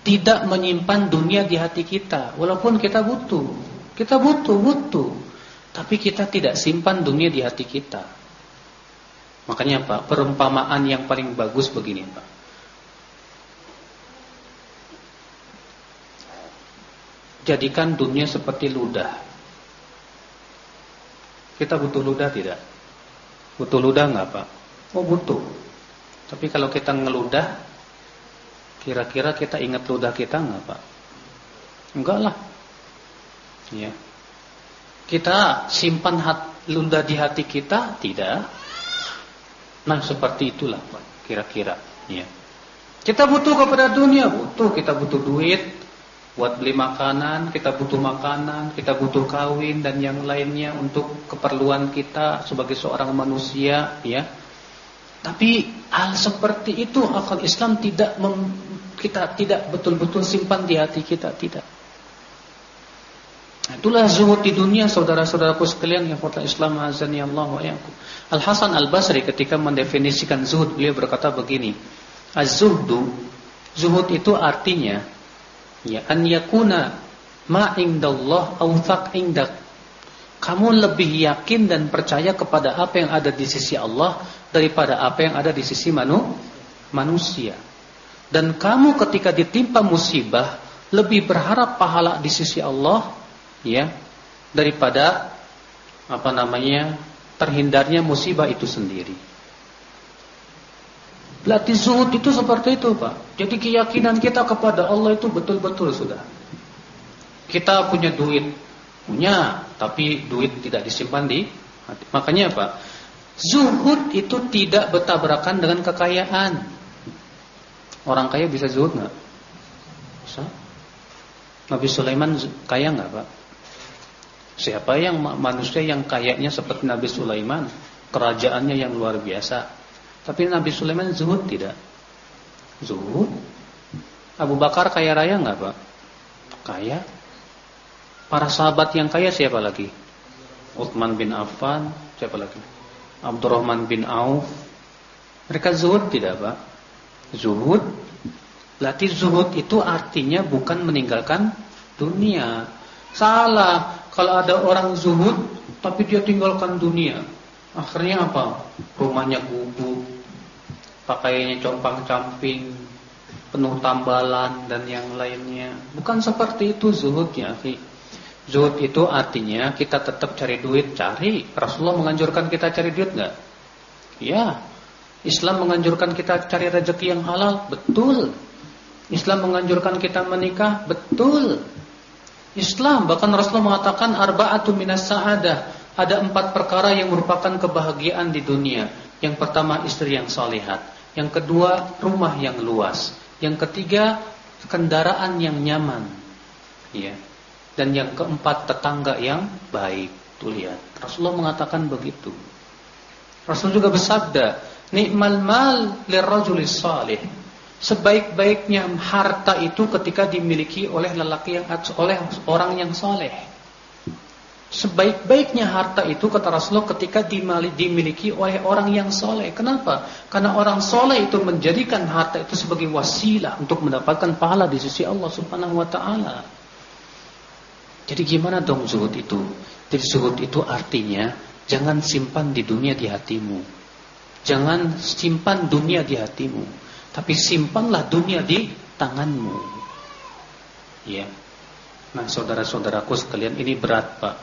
tidak menyimpan dunia di hati kita walaupun kita butuh. Kita butuh, butuh. Tapi kita tidak simpan dunia di hati kita. Makanya Pak, perumpamaan yang paling bagus begini Pak. Jadikan dunia seperti ludah. Kita butuh ludah tidak? Butuh ludah nggak Pak? Oh butuh. Tapi kalau kita ngeludah Kira-kira kita ingat ludah kita enggak, Pak? Enggak lah. Ya. Kita simpan hat, ludah di hati kita? Tidak. Nah, seperti itulah, Pak. Kira-kira, ya. Kita butuh kepada dunia, butuh. Kita butuh duit buat beli makanan, kita butuh makanan, kita butuh kawin dan yang lainnya untuk keperluan kita sebagai seorang manusia, ya. Tapi hal seperti itu akal Islam tidak mem, kita tidak betul-betul simpan di hati kita, tidak. Itulah zuhud di dunia saudara-saudaraku sekalian yang kota Islam azani Allah wa Al Hasan Al Basri ketika mendefinisikan zuhud beliau berkata begini, az-zuhdu zuhud itu artinya ya an yakuna ma indallah awthaq indak kamu lebih yakin dan percaya kepada apa yang ada di sisi Allah daripada apa yang ada di sisi manu, manusia. Dan kamu ketika ditimpa musibah lebih berharap pahala di sisi Allah ya daripada apa namanya terhindarnya musibah itu sendiri. Berarti zuhud itu seperti itu, Pak. Jadi keyakinan kita kepada Allah itu betul-betul sudah. Kita punya duit, punya, tapi duit tidak disimpan di hati. Makanya apa? Zuhud itu tidak bertabrakan dengan kekayaan. Orang kaya bisa zuhud nggak? Bisa. Nabi Sulaiman kaya nggak pak? Siapa yang manusia yang kayaknya seperti Nabi Sulaiman, kerajaannya yang luar biasa. Tapi Nabi Sulaiman zuhud tidak? Zuhud. Abu Bakar kaya raya nggak pak? Kaya. Para sahabat yang kaya siapa lagi? Uthman bin Affan, siapa lagi? Abdurrahman bin Auf. Mereka zuhud tidak, Pak? Zuhud. Berarti zuhud itu artinya bukan meninggalkan dunia. Salah. Kalau ada orang zuhud tapi dia tinggalkan dunia. Akhirnya apa? Rumahnya gubuk, pakaiannya compang-camping, penuh tambalan dan yang lainnya. Bukan seperti itu zuhudnya. Zuhud itu artinya kita tetap cari duit, cari. Rasulullah menganjurkan kita cari duit enggak? Ya. Islam menganjurkan kita cari rezeki yang halal, betul. Islam menganjurkan kita menikah, betul. Islam bahkan Rasulullah mengatakan arba'atu minas sa'adah. Ada empat perkara yang merupakan kebahagiaan di dunia. Yang pertama istri yang salihat, yang kedua rumah yang luas, yang ketiga kendaraan yang nyaman. Ya. Dan yang keempat tetangga yang baik. Tuh lihat, Rasulullah mengatakan begitu. Rasul juga bersabda, "Ni'mal mal lirrajulis salih." Sebaik-baiknya harta itu ketika dimiliki oleh lelaki yang oleh orang yang soleh. Sebaik-baiknya harta itu kata Rasulullah ketika dimiliki oleh orang yang soleh. Kenapa? Karena orang soleh itu menjadikan harta itu sebagai wasilah untuk mendapatkan pahala di sisi Allah Subhanahu Wa Taala. Jadi gimana dong zuhud itu? Jadi zuhud itu artinya jangan simpan di dunia di hatimu. Jangan simpan dunia di hatimu, tapi simpanlah dunia di tanganmu. Ya. Nah, saudara-saudaraku sekalian, ini berat, Pak.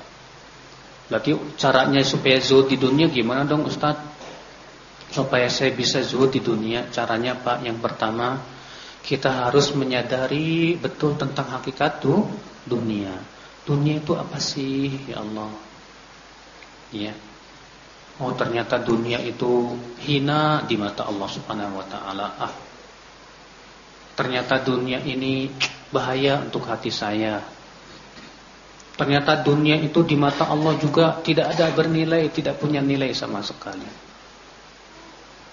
Berarti caranya supaya zuhud di dunia gimana dong, Ustaz? Supaya saya bisa zuhud di dunia, caranya, Pak, yang pertama, kita harus menyadari betul tentang hakikat tuh dunia. Dunia itu apa sih, ya Allah? Ya. Oh, ternyata dunia itu hina di mata Allah Subhanahu wa taala. Ah. Ternyata dunia ini bahaya untuk hati saya. Ternyata dunia itu di mata Allah juga tidak ada bernilai, tidak punya nilai sama sekali.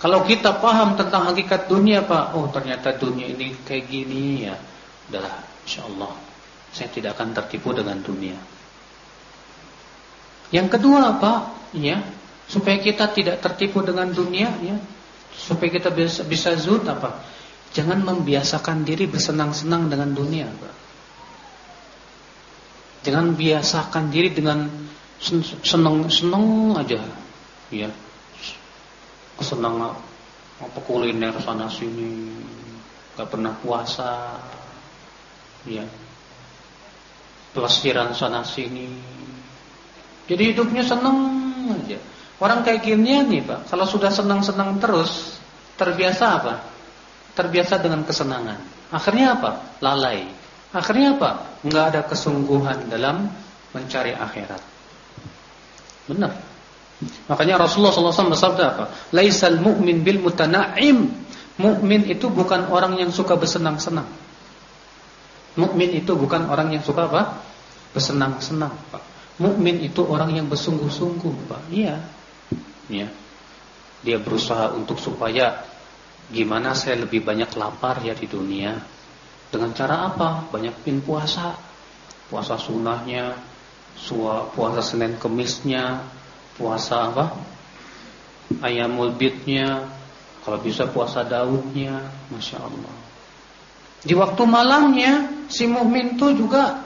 Kalau kita paham tentang hakikat dunia, Pak, oh ternyata dunia ini kayak gini ya. Udahlah, insyaallah saya tidak akan tertipu dengan dunia. Yang kedua, Pak, ya, supaya kita tidak tertipu dengan dunia, ya, supaya kita bisa bisa zuhud apa? Jangan membiasakan diri bersenang-senang dengan dunia, Pak. Jangan biasakan diri dengan senang-senang aja, ya. Kesenangan apa kuliner sana sini, gak pernah puasa, ya. Pelesiran sana sini. Jadi hidupnya senang aja. Orang kayak gini nih Pak, kalau sudah senang-senang terus, terbiasa apa? Terbiasa dengan kesenangan. Akhirnya apa? Lalai. Akhirnya apa? Enggak ada kesungguhan dalam mencari akhirat. Benar. Makanya Rasulullah SAW bersabda apa? Laisal mu'min bil mutana'im. Mukmin itu bukan orang yang suka bersenang-senang. Mukmin itu bukan orang yang suka apa? Bersenang-senang, Pak. Mukmin itu orang yang bersungguh-sungguh, Pak. Iya. Ya. Dia berusaha untuk supaya gimana saya lebih banyak lapar ya di dunia dengan cara apa? Banyak pin puasa. Puasa sunnahnya, puasa Senin Kemisnya, puasa apa? Ayamul bidnya, kalau bisa puasa Daudnya, Masya Allah. Di waktu malamnya, si mu'min itu juga,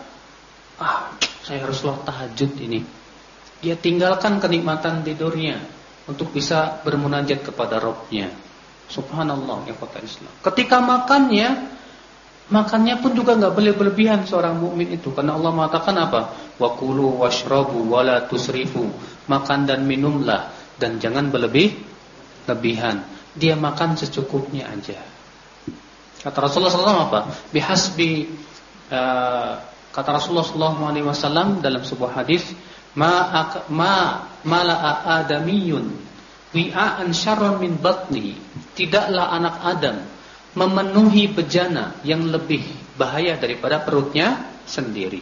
ah, saya harus loh tahajud ini. Dia tinggalkan kenikmatan tidurnya untuk bisa bermunajat kepada Robnya. Subhanallah ya kota Islam. Ketika makannya Makannya pun juga nggak boleh berlebihan seorang mukmin itu karena Allah mengatakan apa? Wa kulu washrabu wala tusrifu. Makan dan minumlah dan jangan berlebih lebihan. Dia makan secukupnya aja. Kata Rasulullah SAW apa? Bihasbi uh, kata Rasulullah SAW dalam sebuah hadis, ma ma mala'a adamiyun wi'an syarrun min batni. Tidaklah anak Adam memenuhi bejana yang lebih bahaya daripada perutnya sendiri.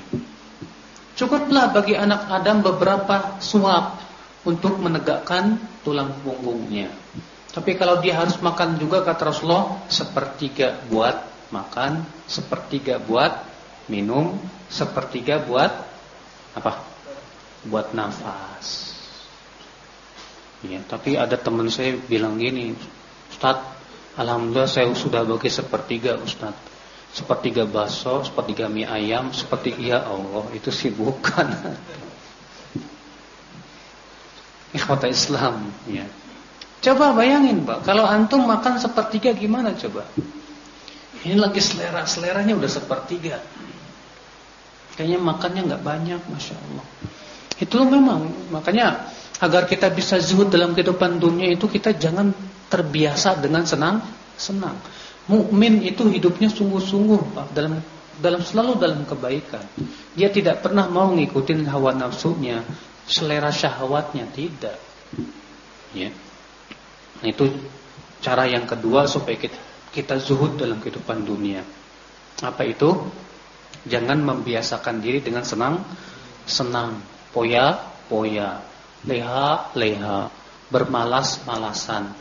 Cukuplah bagi anak Adam beberapa suap untuk menegakkan tulang punggungnya. Tapi kalau dia harus makan juga kata Rasulullah sepertiga buat makan, sepertiga buat minum, sepertiga buat apa? Buat nafas. Ya, tapi ada teman saya bilang gini, Ustaz, Alhamdulillah saya sudah bagi sepertiga Ustaz Sepertiga bakso, sepertiga mie ayam Seperti ya Allah itu sih bukan Ikhwata Islam ya. Coba bayangin Pak Kalau antum makan sepertiga gimana coba Ini lagi selera Seleranya udah sepertiga Kayaknya makannya nggak banyak Masya Allah Itu memang Makanya agar kita bisa zuhud dalam kehidupan dunia itu Kita jangan terbiasa dengan senang senang. Mukmin itu hidupnya sungguh-sungguh Pak dalam dalam selalu dalam kebaikan. Dia tidak pernah mau ngikutin hawa nafsunya, selera syahwatnya tidak. Ya. Nah, itu cara yang kedua supaya kita, kita zuhud dalam kehidupan dunia. Apa itu? Jangan membiasakan diri dengan senang senang, poya-poya, leha-leha, bermalas-malasan.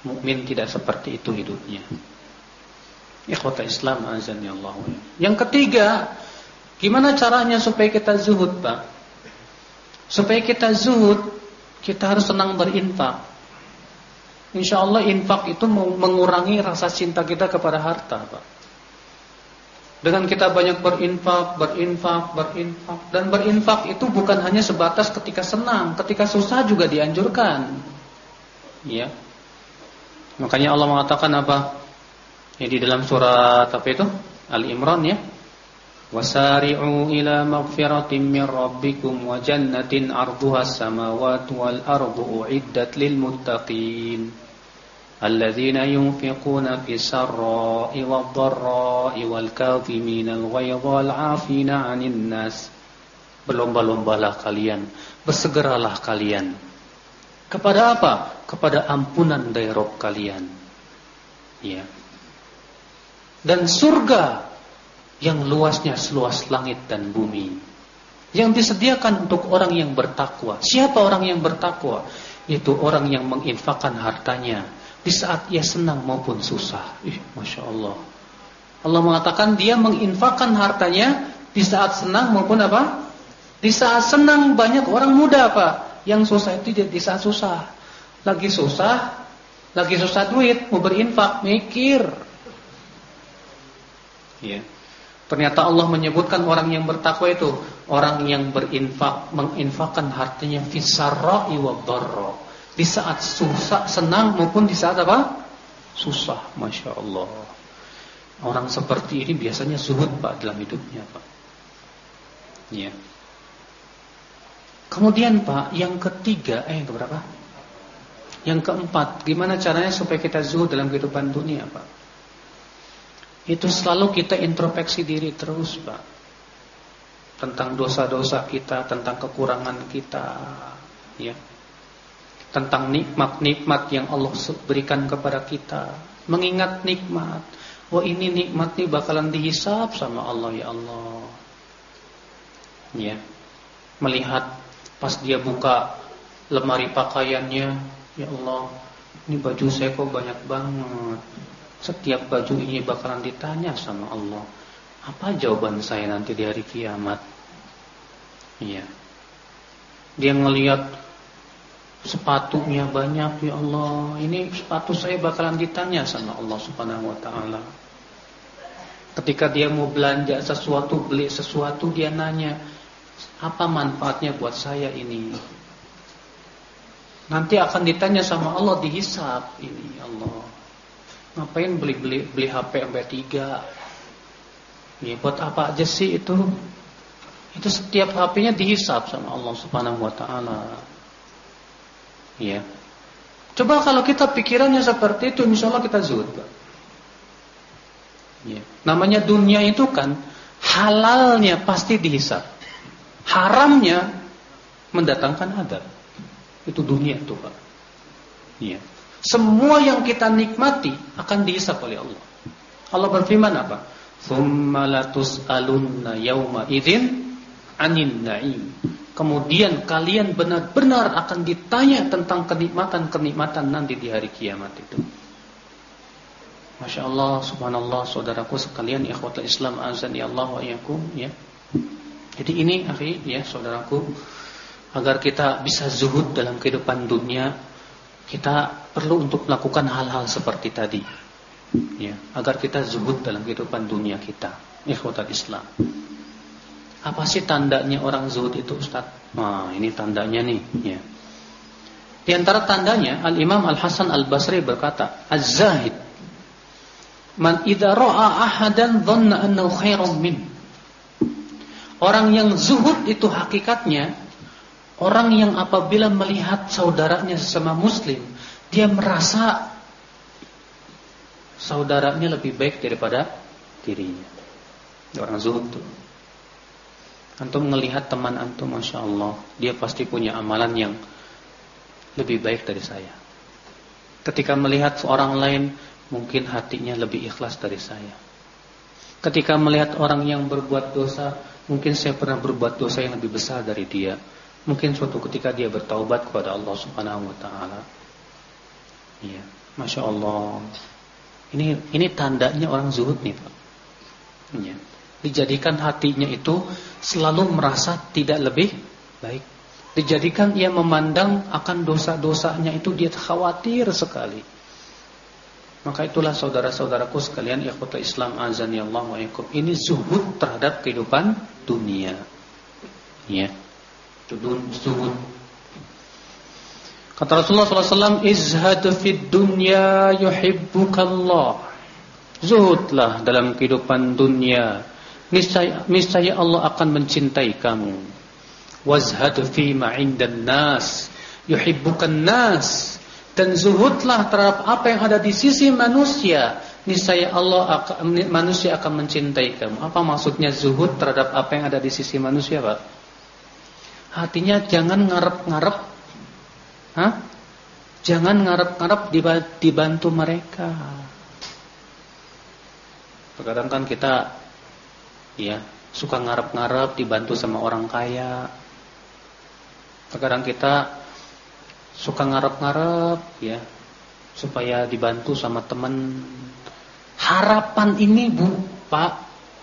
Mukmin tidak seperti itu hidupnya. Ikhwata Islam azan ya Allah. Yang ketiga, gimana caranya supaya kita zuhud, Pak? Supaya kita zuhud, kita harus senang berinfak. Insya Allah infak itu mengurangi rasa cinta kita kepada harta, Pak. Dengan kita banyak berinfak, berinfak, berinfak dan berinfak itu bukan hanya sebatas ketika senang, ketika susah juga dianjurkan. Ya. Makanya Allah mengatakan apa? Ya di dalam surat apa itu? Al Imran ya. وسارعوا إلى مغفرة من ربكم وجنة أرضها السماوات والأرض أعدت للمتقين الذين ينفقون في السراء والضراء والكاظمين الغيظ والعافين عن الناس Berlomba-lombalah kalian, bersegeralah kalian. Kepada apa? Kepada ampunan dari Rob kalian. Ya. Dan surga yang luasnya seluas langit dan bumi yang disediakan untuk orang yang bertakwa. Siapa orang yang bertakwa? Itu orang yang menginfakkan hartanya di saat ia senang maupun susah. Ih, masya Allah. Allah mengatakan dia menginfakkan hartanya di saat senang maupun apa? Di saat senang banyak orang muda apa? Yang susah itu di saat susah. Lagi susah, lagi susah duit, mau berinfak, mikir. Ya. Ternyata Allah menyebutkan orang yang bertakwa itu orang yang berinfak, menginfakkan hartanya fisarra'i wa dharra. Di saat susah, senang maupun di saat apa? Susah, Masya Allah. Orang seperti ini biasanya zuhud Pak dalam hidupnya Pak. Ya. Kemudian Pak, yang ketiga, eh yang keberapa? Yang keempat, gimana caranya supaya kita zuhud dalam kehidupan dunia Pak? Itu selalu kita introspeksi diri terus, Pak. Tentang dosa-dosa kita, tentang kekurangan kita, ya. Tentang nikmat-nikmat yang Allah berikan kepada kita. Mengingat nikmat. Wah ini nikmat nih bakalan dihisap sama Allah ya Allah. Ya. Melihat pas dia buka lemari pakaiannya, ya Allah, ini baju saya kok banyak banget. Setiap baju ini bakalan ditanya sama Allah. Apa jawaban saya nanti di hari kiamat? Iya. Dia ngelihat sepatunya banyak ya Allah. Ini sepatu saya bakalan ditanya sama Allah Subhanahu wa taala. Ketika dia mau belanja sesuatu, beli sesuatu, dia nanya, "Apa manfaatnya buat saya ini?" Nanti akan ditanya sama Allah dihisap ini Allah. Ngapain beli beli HP sampai tiga? Ya buat apa aja sih itu? Itu setiap HP-nya dihisap sama Allah Subhanahu wa taala. Ya. Coba kalau kita pikirannya seperti itu, insya Allah kita zuhud. Ya. Namanya dunia itu kan halalnya pasti dihisap. Haramnya mendatangkan adab. Itu dunia itu, Pak. Ya. Semua yang kita nikmati akan dihisap oleh Allah. Allah berfirman apa? "Tsumma latus'alunna yauma idzin 'anin na'im." Kemudian kalian benar-benar akan ditanya tentang kenikmatan-kenikmatan nanti di hari kiamat itu. Masya Allah, subhanallah, saudaraku sekalian, ikhwatul Islam, azan ya Allah wa yakum, ya. Jadi ini, akhi, ya, saudaraku, agar kita bisa zuhud dalam kehidupan dunia, kita perlu untuk melakukan hal-hal seperti tadi. Ya agar kita zuhud dalam kehidupan dunia kita ikhwatat Islam. Apa sih tandanya orang zuhud itu Ustaz? Nah ini tandanya nih ya. Di antara tandanya Al Imam Al Hasan Al Basri berkata az-zahid man idza ra'a ahadan dhanna annahu min. Orang yang zuhud itu hakikatnya Orang yang apabila melihat saudaranya sesama muslim, dia merasa saudaranya lebih baik daripada dirinya. Orang zuhud tuh. Antum melihat teman antum, masya Allah, dia pasti punya amalan yang lebih baik dari saya. Ketika melihat seorang lain, mungkin hatinya lebih ikhlas dari saya. Ketika melihat orang yang berbuat dosa, mungkin saya pernah berbuat dosa yang lebih besar dari dia. Mungkin suatu ketika dia bertaubat kepada Allah Subhanahu wa taala. Iya, Masya Allah. Ini ini tandanya orang zuhud nih, Pak. Iya. Dijadikan hatinya itu selalu merasa tidak lebih baik. Dijadikan ia memandang akan dosa-dosanya itu dia khawatir sekali. Maka itulah saudara-saudaraku sekalian ikhwata Islam azan ya Allah wa Ini zuhud terhadap kehidupan dunia. Ya. Zuhud. Kata Rasulullah SAW, Izhad fid dunya yuhibbukallah. Zuhudlah dalam kehidupan dunia. niscaya, Allah akan mencintai kamu. Wazhad fi ma 'indan nas yuhibbukan nas dan zuhudlah terhadap apa yang ada di sisi manusia niscaya Allah akan, manusia akan mencintai kamu. Apa maksudnya zuhud terhadap apa yang ada di sisi manusia, Pak? Artinya jangan ngarep-ngarep? Jangan ngarep-ngarep dibantu mereka. Terkadang kan kita ya suka ngarep-ngarep dibantu sama orang kaya. Terkadang kita suka ngarep-ngarep ya supaya dibantu sama teman. Harapan ini Bu, Pak,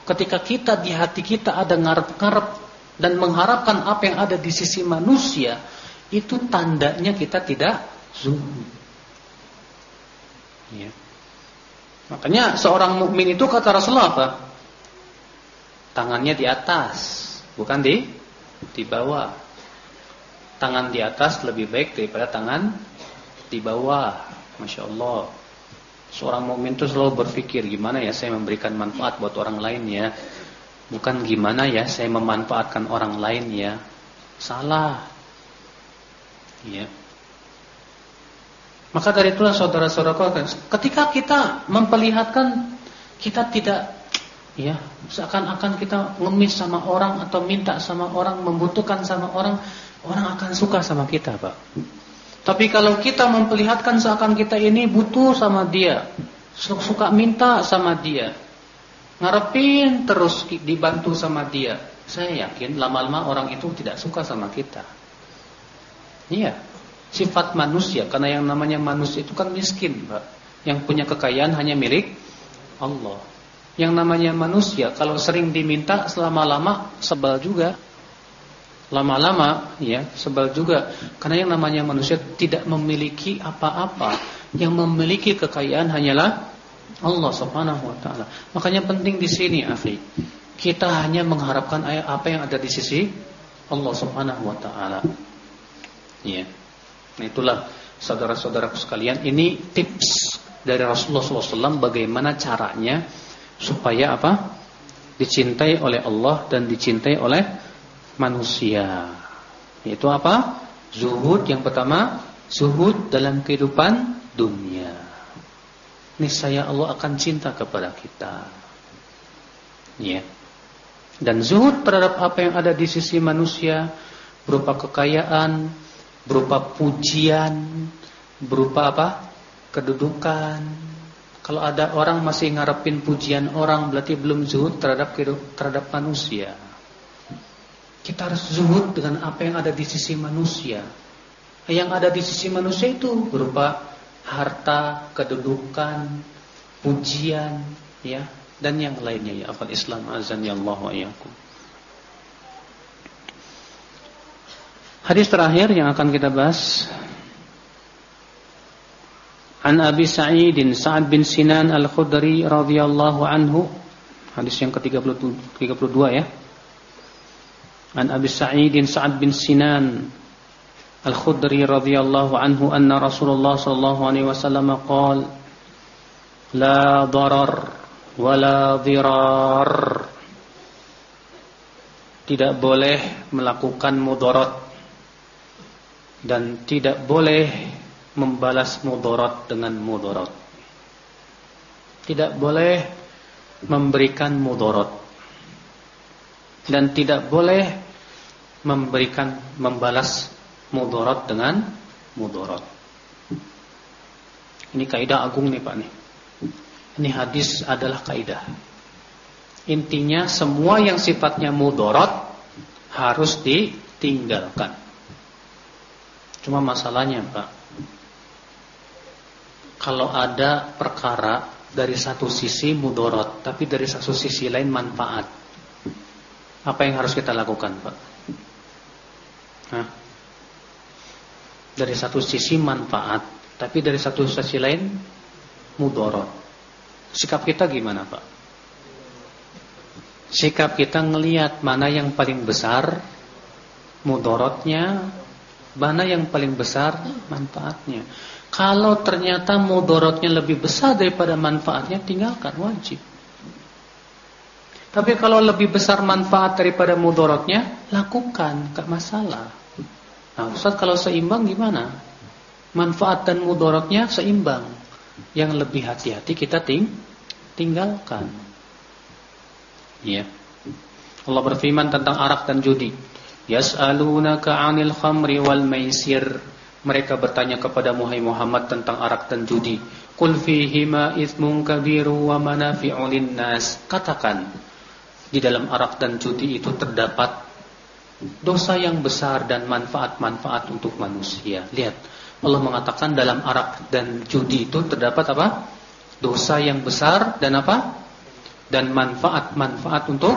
ketika kita di hati kita ada ngarep-ngarep dan mengharapkan apa yang ada di sisi manusia, itu tandanya kita tidak zuhud. Ya. Makanya seorang mukmin itu kata Rasulullah apa? Tangannya di atas, bukan di di bawah. Tangan di atas lebih baik daripada tangan di bawah. Masya Allah. Seorang mukmin itu selalu berpikir gimana ya saya memberikan manfaat buat orang lain ya. Bukan gimana ya saya memanfaatkan orang lain ya. Salah. Ya. Maka dari itulah saudara-saudara ketika kita memperlihatkan kita tidak ya seakan-akan kita ngemis sama orang atau minta sama orang, membutuhkan sama orang, orang akan suka sama kita, Pak. Tapi kalau kita memperlihatkan seakan kita ini butuh sama dia, suka minta sama dia, ngarepin terus dibantu sama dia, saya yakin lama-lama orang itu tidak suka sama kita. Iya sifat manusia karena yang namanya manusia itu kan miskin, Pak. Yang punya kekayaan hanya milik Allah. Yang namanya manusia kalau sering diminta selama-lama sebal juga. Lama-lama ya, sebal juga karena yang namanya manusia tidak memiliki apa-apa. Yang memiliki kekayaan hanyalah Allah Subhanahu wa taala. Makanya penting di sini, akhi. Kita hanya mengharapkan apa yang ada di sisi Allah Subhanahu wa taala. Ya. Nah itulah saudara-saudaraku sekalian, ini tips dari Rasulullah SAW bagaimana caranya supaya apa? Dicintai oleh Allah dan dicintai oleh manusia. Itu apa? Zuhud yang pertama, zuhud dalam kehidupan dunia. Niscaya Allah akan cinta kepada kita. Ya. Dan zuhud terhadap apa yang ada di sisi manusia berupa kekayaan, berupa pujian, berupa apa? kedudukan. Kalau ada orang masih ngarepin pujian orang berarti belum zuhud terhadap terhadap manusia. Kita harus zuhud dengan apa yang ada di sisi manusia. Yang ada di sisi manusia itu berupa harta, kedudukan, pujian, ya, dan yang lainnya ya. Afal Islam azan ya Allah wa. Hadis terakhir yang akan kita bahas An Abi Sa'id Sa'ad bin Sinan Al-Khudri radhiyallahu anhu hadis yang ke-32 ya An Abi Sa'id Sa'ad bin Sinan Al-Khudri radhiyallahu anhu anna Rasulullah sallallahu alaihi wasallam qala la darar wala dirar tidak boleh melakukan mudarat dan tidak boleh membalas mudarat dengan mudarat. Tidak boleh memberikan mudarat dan tidak boleh memberikan membalas mudarat dengan mudarat. Ini kaidah agung nih Pak nih. Ini hadis adalah kaidah. Intinya semua yang sifatnya mudarat harus ditinggalkan. Cuma masalahnya Pak Kalau ada perkara Dari satu sisi mudorot Tapi dari satu sisi lain manfaat Apa yang harus kita lakukan Pak Hah? Dari satu sisi manfaat Tapi dari satu sisi lain Mudorot Sikap kita gimana Pak Sikap kita ngelihat mana yang paling besar Mudorotnya Mana yang paling besar manfaatnya. Kalau ternyata mudorotnya lebih besar daripada manfaatnya, tinggalkan wajib. Tapi kalau lebih besar manfaat daripada mudorotnya, lakukan, gak masalah. Nah, Ustaz kalau seimbang gimana? Manfaat dan mudorotnya seimbang. Yang lebih hati-hati kita ting tinggalkan. Ya. Allah berfirman tentang arak dan judi. Yas'alunaka 'anil khamri wal maisir. Mereka bertanya kepada Muhammad tentang arak dan judi. Qul fihima ithmun kabiru wa manafi'u nas. Katakan, di dalam arak dan judi itu terdapat dosa yang besar dan manfaat-manfaat untuk manusia. Lihat, Allah mengatakan dalam arak dan judi itu terdapat apa? Dosa yang besar dan apa? Dan manfaat-manfaat untuk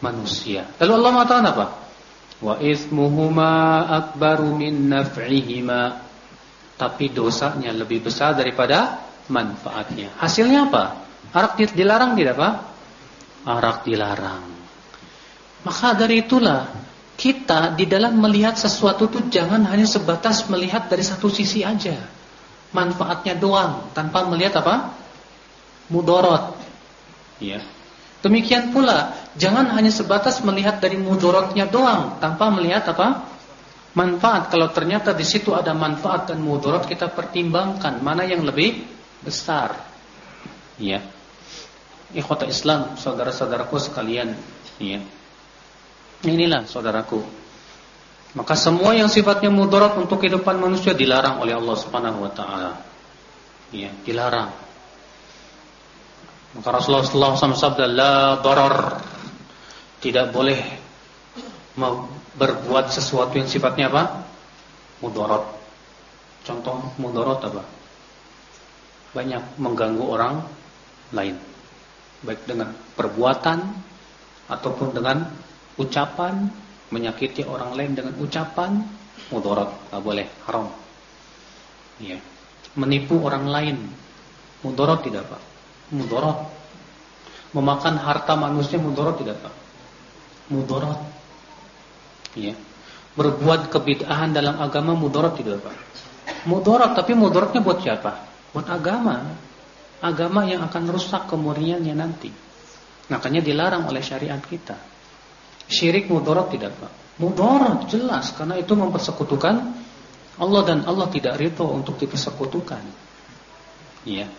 manusia. Lalu Allah mengatakan apa? Wa ismuhuma akbaru min naf'ihima. Tapi dosanya lebih besar daripada manfaatnya. Hasilnya apa? Arak dilarang tidak, Pak? arak dilarang. Maka dari itulah kita di dalam melihat sesuatu itu jangan hanya sebatas melihat dari satu sisi aja. Manfaatnya doang tanpa melihat apa? Mudorot. Ya. Demikian pula jangan hanya sebatas melihat dari mudorotnya doang tanpa melihat apa? Manfaat. Kalau ternyata di situ ada manfaat dan mudorot kita pertimbangkan mana yang lebih besar. Ya ikhwata Islam, saudara-saudaraku sekalian, ya. Inilah saudaraku. Maka semua yang sifatnya mudarat untuk kehidupan manusia dilarang oleh Allah Subhanahu wa taala. Ya, dilarang. Maka Rasulullah SAW sabda la darar. Tidak boleh berbuat sesuatu yang sifatnya apa? Mudarat. Contoh mudarat apa? Banyak mengganggu orang lain baik dengan perbuatan ataupun dengan ucapan menyakiti orang lain dengan ucapan mudarat enggak boleh haram. Ya menipu orang lain. Mudarat tidak Pak. Mudarat. Memakan harta manusia mudarat tidak Pak. Mudarat. Ya berbuat kebid'ahan dalam agama mudarat tidak Pak. Mudarat tapi mudaratnya buat siapa? Buat agama. Agama yang akan rusak kemurniannya nanti. Makanya dilarang oleh syariat kita. Syirik mudarat tidak Pak? Mudarat jelas karena itu mempersekutukan Allah dan Allah tidak ridho untuk dipersekutukan. Iya.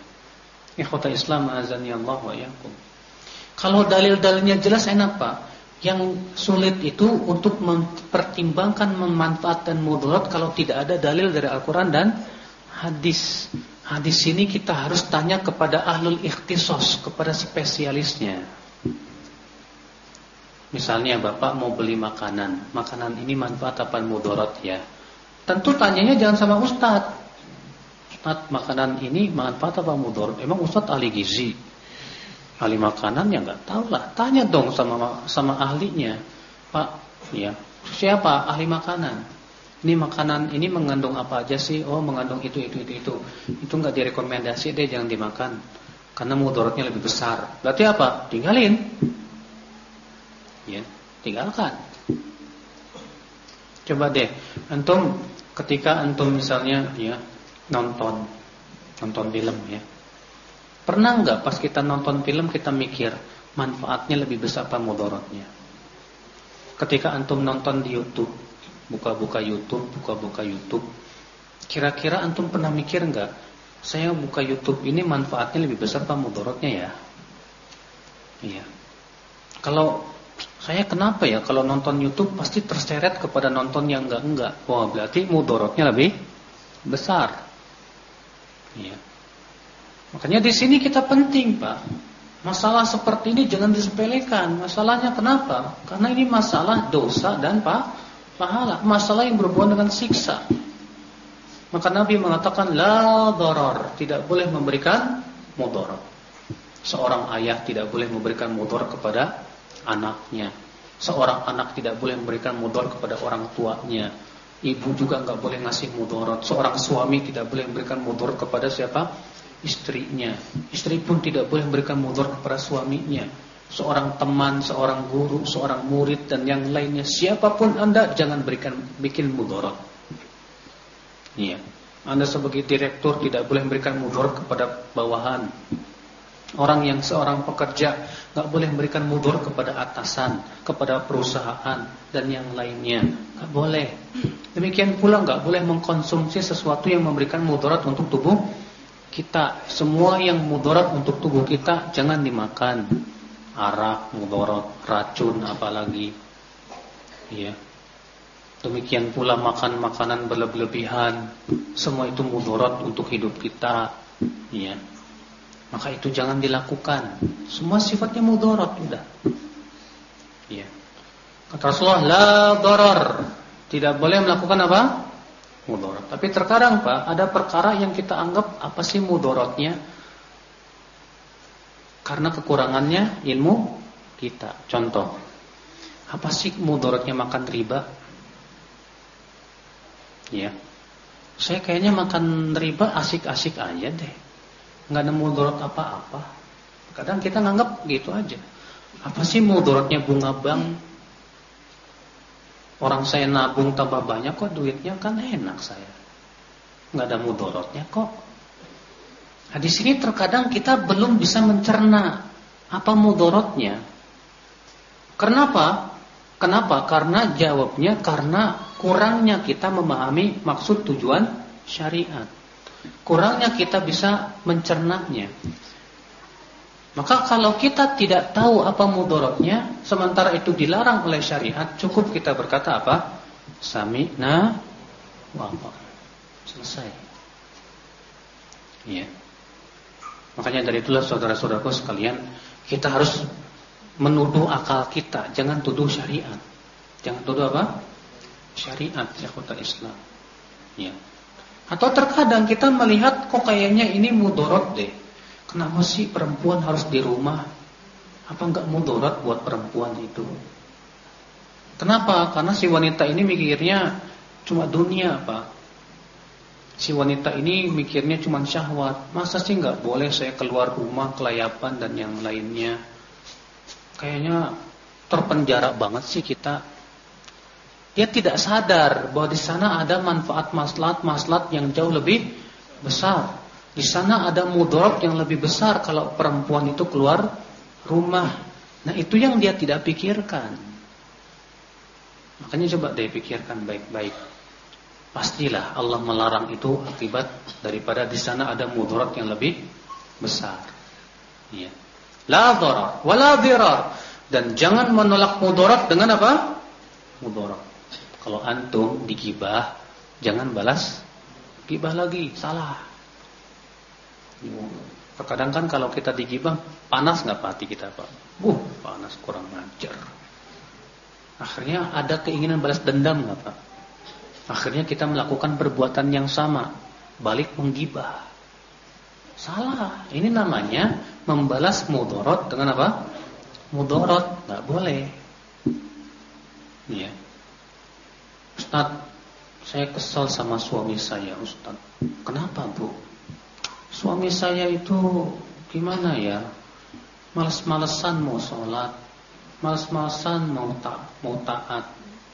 Ikhwata Islam azani Allah wa yakum. Kalau dalil-dalilnya jelas enak Pak. Yang sulit itu untuk mempertimbangkan memanfaatkan mudarat kalau tidak ada dalil dari Al-Qur'an dan hadis. Di sini kita harus tanya kepada ahlul ikhtisos, kepada spesialisnya. Misalnya Bapak mau beli makanan, makanan ini manfaat apa mudorot ya? Tentu tanyanya jangan sama Ustadz. Ustadz, makanan ini manfaat apa mudorot? Emang Ustadz ahli gizi? Ahli makanan ya nggak tahu lah. Tanya dong sama sama ahlinya. Pak, ya, siapa ahli makanan? Ini makanan ini mengandung apa aja sih? Oh, mengandung itu itu itu itu. Itu enggak direkomendasi deh jangan dimakan. Karena mudaratnya lebih besar. Berarti apa? Tinggalin. Ya, tinggalkan. Coba deh, antum ketika antum misalnya ya nonton nonton film ya. Pernah enggak pas kita nonton film kita mikir manfaatnya lebih besar apa mudaratnya? Ketika antum nonton di YouTube buka-buka YouTube, buka-buka YouTube. Kira-kira antum pernah mikir enggak? Saya buka YouTube ini manfaatnya lebih besar apa mudaratnya ya? Iya. Kalau saya kenapa ya kalau nonton YouTube pasti terseret kepada nonton yang enggak-enggak. Wah, berarti mudaratnya lebih besar. Iya. Makanya di sini kita penting, Pak. Masalah seperti ini jangan disepelekan. Masalahnya kenapa? Karena ini masalah dosa dan Pak pahala, masalah yang berhubungan dengan siksa. Maka Nabi mengatakan la darar, tidak boleh memberikan mudarat. Seorang ayah tidak boleh memberikan mudarat kepada anaknya. Seorang anak tidak boleh memberikan mudarat kepada orang tuanya. Ibu juga enggak boleh ngasih mudarat. Seorang suami tidak boleh memberikan mudarat kepada siapa? Istrinya. Istri pun tidak boleh memberikan mudarat kepada suaminya seorang teman, seorang guru, seorang murid dan yang lainnya siapa pun Anda jangan berikan bikin mudarat. Iya. Anda sebagai direktur tidak boleh memberikan mudarat kepada bawahan. Orang yang seorang pekerja nggak boleh memberikan mudur kepada atasan, kepada perusahaan dan yang lainnya. nggak boleh. Demikian pula nggak boleh mengkonsumsi sesuatu yang memberikan mudarat untuk tubuh kita. Semua yang mudarat untuk tubuh kita jangan dimakan. Arak, mudarat, racun apalagi. Ya. Demikian pula makan makanan berlebihan, semua itu mudarat untuk hidup kita. Ya maka itu jangan dilakukan. Semua sifatnya mudarat sudah. Ya. Kata Rasulullah, la darar. Tidak boleh melakukan apa? Mudarat. Tapi terkadang Pak, ada perkara yang kita anggap apa sih mudaratnya? Karena kekurangannya ilmu kita. Contoh, apa sih mudaratnya makan riba? Ya. Saya kayaknya makan riba asik-asik aja deh nggak ada mudarat apa-apa. Kadang kita nganggap gitu aja. Apa sih mudaratnya bunga bank? Orang saya nabung tambah banyak kok duitnya kan enak saya. nggak ada mudaratnya kok. Nah, di sini terkadang kita belum bisa mencerna apa mudaratnya. Kenapa? Kenapa? Karena jawabnya karena kurangnya kita memahami maksud tujuan syariat. Kurangnya kita bisa mencernanya. Maka kalau kita tidak tahu apa mudorotnya, sementara itu dilarang oleh syariat, cukup kita berkata apa? Sami'na wa Selesai. Ya. Makanya dari itulah saudara-saudaraku sekalian, kita harus menuduh akal kita, jangan tuduh syariat. Jangan tuduh apa? Syariat, ya kota Islam. Ya. Atau terkadang kita melihat kok kayaknya ini mudorot deh. Kenapa sih perempuan harus di rumah? Apa enggak mudorot buat perempuan itu? Kenapa? Karena si wanita ini mikirnya cuma dunia, Pak. Si wanita ini mikirnya cuma syahwat. Masa sih enggak boleh saya keluar rumah kelayapan dan yang lainnya? Kayaknya terpenjara banget sih kita dia tidak sadar bahwa di sana ada manfaat maslahat-maslahat yang jauh lebih besar. Di sana ada mudarat yang lebih besar kalau perempuan itu keluar rumah. Nah, itu yang dia tidak pikirkan. Makanya coba dia pikirkan baik-baik. Pastilah Allah melarang itu akibat daripada di sana ada mudarat yang lebih besar. Ya. La dharar wala dirar dan jangan menolak mudarat dengan apa? Mudarat. Kalau antum digibah, jangan balas gibah lagi, salah. Terkadang kan kalau kita digibah, panas nggak hati kita pak? Uh, panas kurang ajar. Akhirnya ada keinginan balas dendam nggak pak? Akhirnya kita melakukan perbuatan yang sama, balik menggibah. Salah. Ini namanya membalas mudorot dengan apa? Mudorot, nggak boleh. Ya. Ustaz, saya kesal sama suami saya, Ustaz. Kenapa, Bu? Suami saya itu gimana ya? Males-malesan mau sholat, males-malesan mau tak mau taat.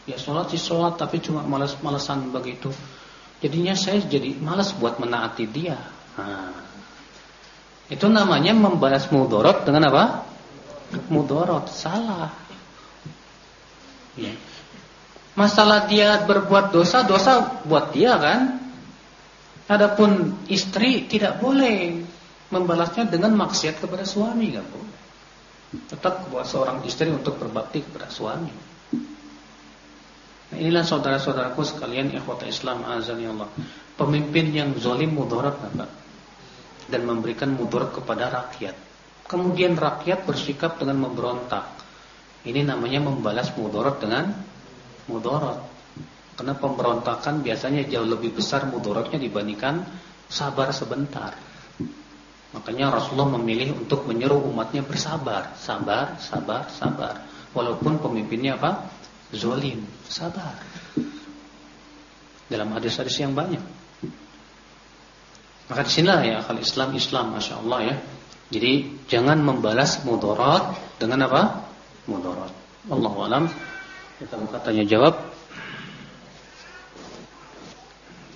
Ya sholat sih sholat, tapi cuma males-malesan begitu. Jadinya saya jadi malas buat menaati dia. Nah, itu namanya membalas mudorot dengan apa? Mudorot salah. Ya. Masalah dia berbuat dosa, dosa buat dia kan. Adapun istri tidak boleh membalasnya dengan maksiat kepada suami kan, Bu. Tetap buat seorang istri untuk berbakti kepada suami. Nah, inilah saudara-saudaraku sekalian ikhwata Islam azan ya Allah. Pemimpin yang zalim mudarat Bapak dan memberikan mudarat kepada rakyat. Kemudian rakyat bersikap dengan memberontak. Ini namanya membalas mudarat dengan mudarat. Karena pemberontakan biasanya jauh lebih besar mudaratnya dibandingkan sabar sebentar. Makanya Rasulullah memilih untuk menyeru umatnya bersabar, sabar, sabar, sabar. Walaupun pemimpinnya apa? Zolim, sabar. Dalam hadis-hadis yang banyak. Maka di sinilah ya akal Islam Islam, masya Allah ya. Jadi jangan membalas mudarat dengan apa? Mudarat. Allah alam. Kita buka tanya jawab.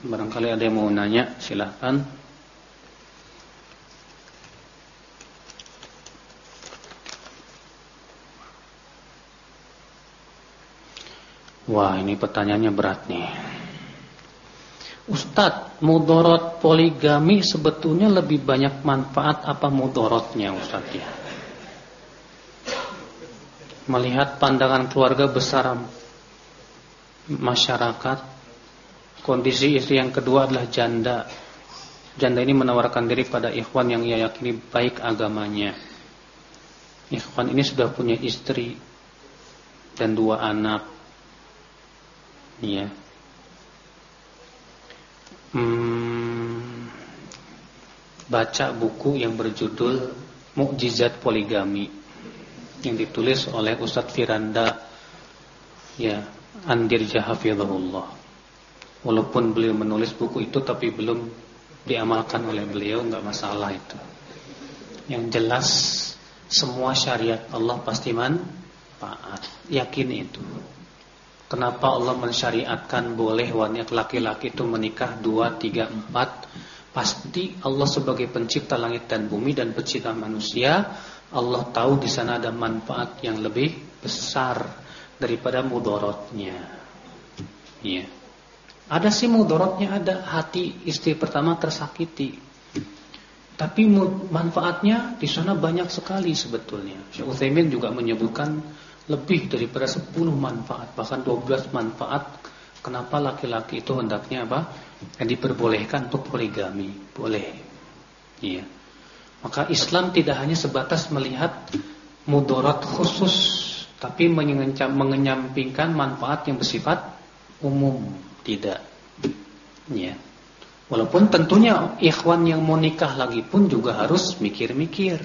Barangkali ada yang mau nanya, silakan. Wah, ini pertanyaannya berat nih. Ustadz, mudorot poligami sebetulnya lebih banyak manfaat apa mudorotnya Ustadz ya? Melihat pandangan keluarga besar masyarakat, kondisi istri yang kedua adalah janda. Janda ini menawarkan diri pada ikhwan yang ia yakini baik agamanya. Ikhwan ini sudah punya istri dan dua anak. Ya. Hmm, baca buku yang berjudul Mukjizat Poligami yang ditulis oleh Ustadz Firanda ya Andir Jahafidhullah. Walaupun beliau menulis buku itu tapi belum diamalkan oleh beliau nggak masalah itu. Yang jelas semua syariat Allah pasti manfaat. Yakin itu. Kenapa Allah mensyariatkan boleh wanita laki-laki itu menikah dua, tiga, empat? Pasti Allah sebagai pencipta langit dan bumi dan pencipta manusia, Allah tahu di sana ada manfaat yang lebih besar daripada mudorotnya. Iya. Ada sih mudorotnya ada hati istri pertama tersakiti. Tapi manfaatnya di sana banyak sekali sebetulnya. Syekh Utsaimin juga menyebutkan lebih daripada 10 manfaat, bahkan 12 manfaat kenapa laki-laki itu hendaknya apa? Yang diperbolehkan untuk poligami. Boleh. Iya. Maka Islam tidak hanya sebatas melihat mudarat khusus, tapi mengenyampingkan manfaat yang bersifat umum, tidak. Ya. Walaupun tentunya ikhwan yang mau nikah lagi pun juga harus mikir-mikir.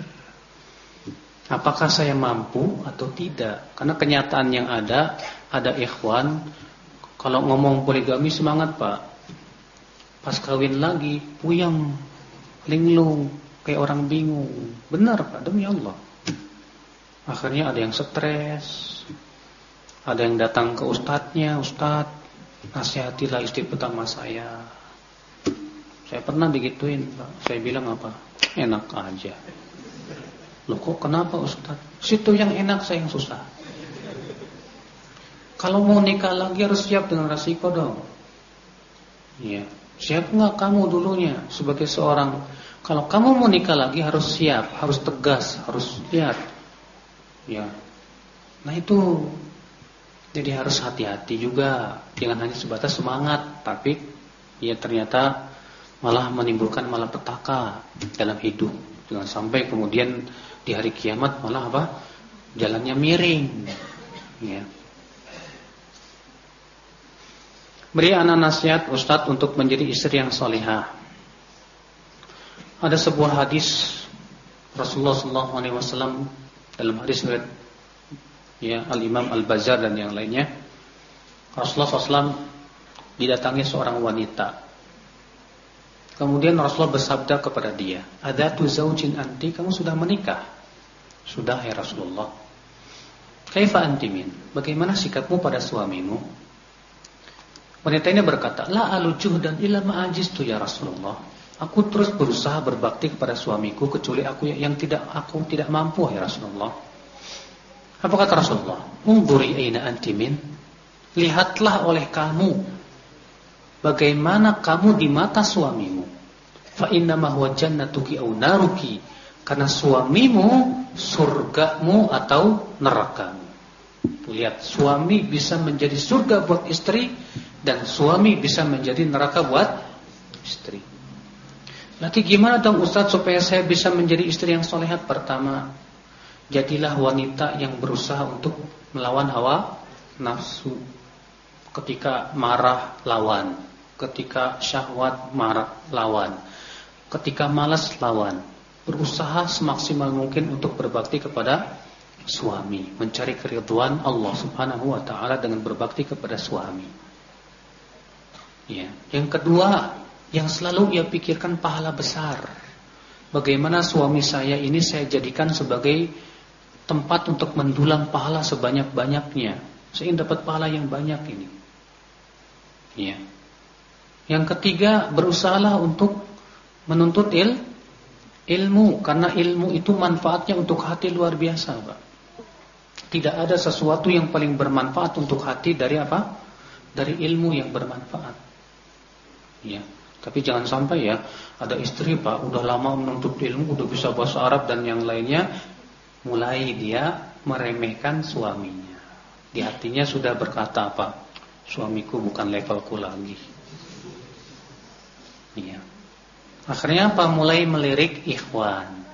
Apakah saya mampu atau tidak? Karena kenyataan yang ada, ada ikhwan, kalau ngomong poligami semangat pak. Pas kawin lagi, puyeng, linglung, kayak orang bingung. Benar pak, demi Allah. Akhirnya ada yang stres, ada yang datang ke ustadznya, ustadz, nasihatilah istri pertama saya saya pernah digituin, Pak. Saya bilang apa? Enak aja. Loh kok kenapa Ustaz? Situ yang enak saya yang susah. Kalau mau nikah lagi harus siap dengan resiko dong. Iya. Siap nggak kamu dulunya sebagai seorang kalau kamu mau nikah lagi harus siap, harus tegas, harus lihat. Ya. Nah itu jadi harus hati-hati juga, jangan hanya sebatas semangat, tapi ya ternyata malah menimbulkan malapetaka dalam hidup. Jangan sampai kemudian di hari kiamat malah apa? Jalannya miring. Ya. Beri anak nasihat Ustadz untuk menjadi istri yang solihah. Ada sebuah hadis Rasulullah SAW dalam hadis ya Al Imam Al Bazar dan yang lainnya. Rasulullah SAW didatangi seorang wanita Kemudian Rasulullah bersabda kepada dia, "Ada tu zaujin anti, kamu sudah menikah?" "Sudah ya Rasulullah." "Kaifa antimin? Bagaimana sikapmu pada suamimu?" Wanita ini berkata, "La alujuh dan illa ma'ajistu ya Rasulullah." Aku terus berusaha berbakti kepada suamiku kecuali aku yang tidak aku tidak mampu ya Rasulullah. Apa kata Rasulullah? Ungduri aina antimin. Lihatlah oleh kamu bagaimana kamu di mata suamimu. Fa inna ma huwa jannatuki au naruki. Karena suamimu surgamu atau nerakamu. Lihat, suami bisa menjadi surga buat istri dan suami bisa menjadi neraka buat istri. Nanti gimana dong Ustaz supaya saya bisa menjadi istri yang solehat? Pertama, jadilah wanita yang berusaha untuk melawan hawa nafsu. Ketika marah, lawan. Ketika syahwat marah lawan. Ketika malas lawan. Berusaha semaksimal mungkin untuk berbakti kepada suami, mencari keriduan Allah Subhanahu wa taala dengan berbakti kepada suami. Ya. Yang kedua, yang selalu ia pikirkan pahala besar. Bagaimana suami saya ini saya jadikan sebagai tempat untuk mendulang pahala sebanyak-banyaknya. Saya dapat pahala yang banyak ini. Ya. Yang ketiga, berusahalah untuk menuntut il, ilmu karena ilmu itu manfaatnya untuk hati luar biasa, Pak. Tidak ada sesuatu yang paling bermanfaat untuk hati dari apa? Dari ilmu yang bermanfaat. Ya. Tapi jangan sampai ya ada istri Pak udah lama menuntut ilmu, udah bisa bahasa Arab dan yang lainnya, mulai dia meremehkan suaminya. Di hatinya sudah berkata apa? Suamiku bukan levelku lagi. Iya. Akhirnya apa? Mulai melirik ikhwan.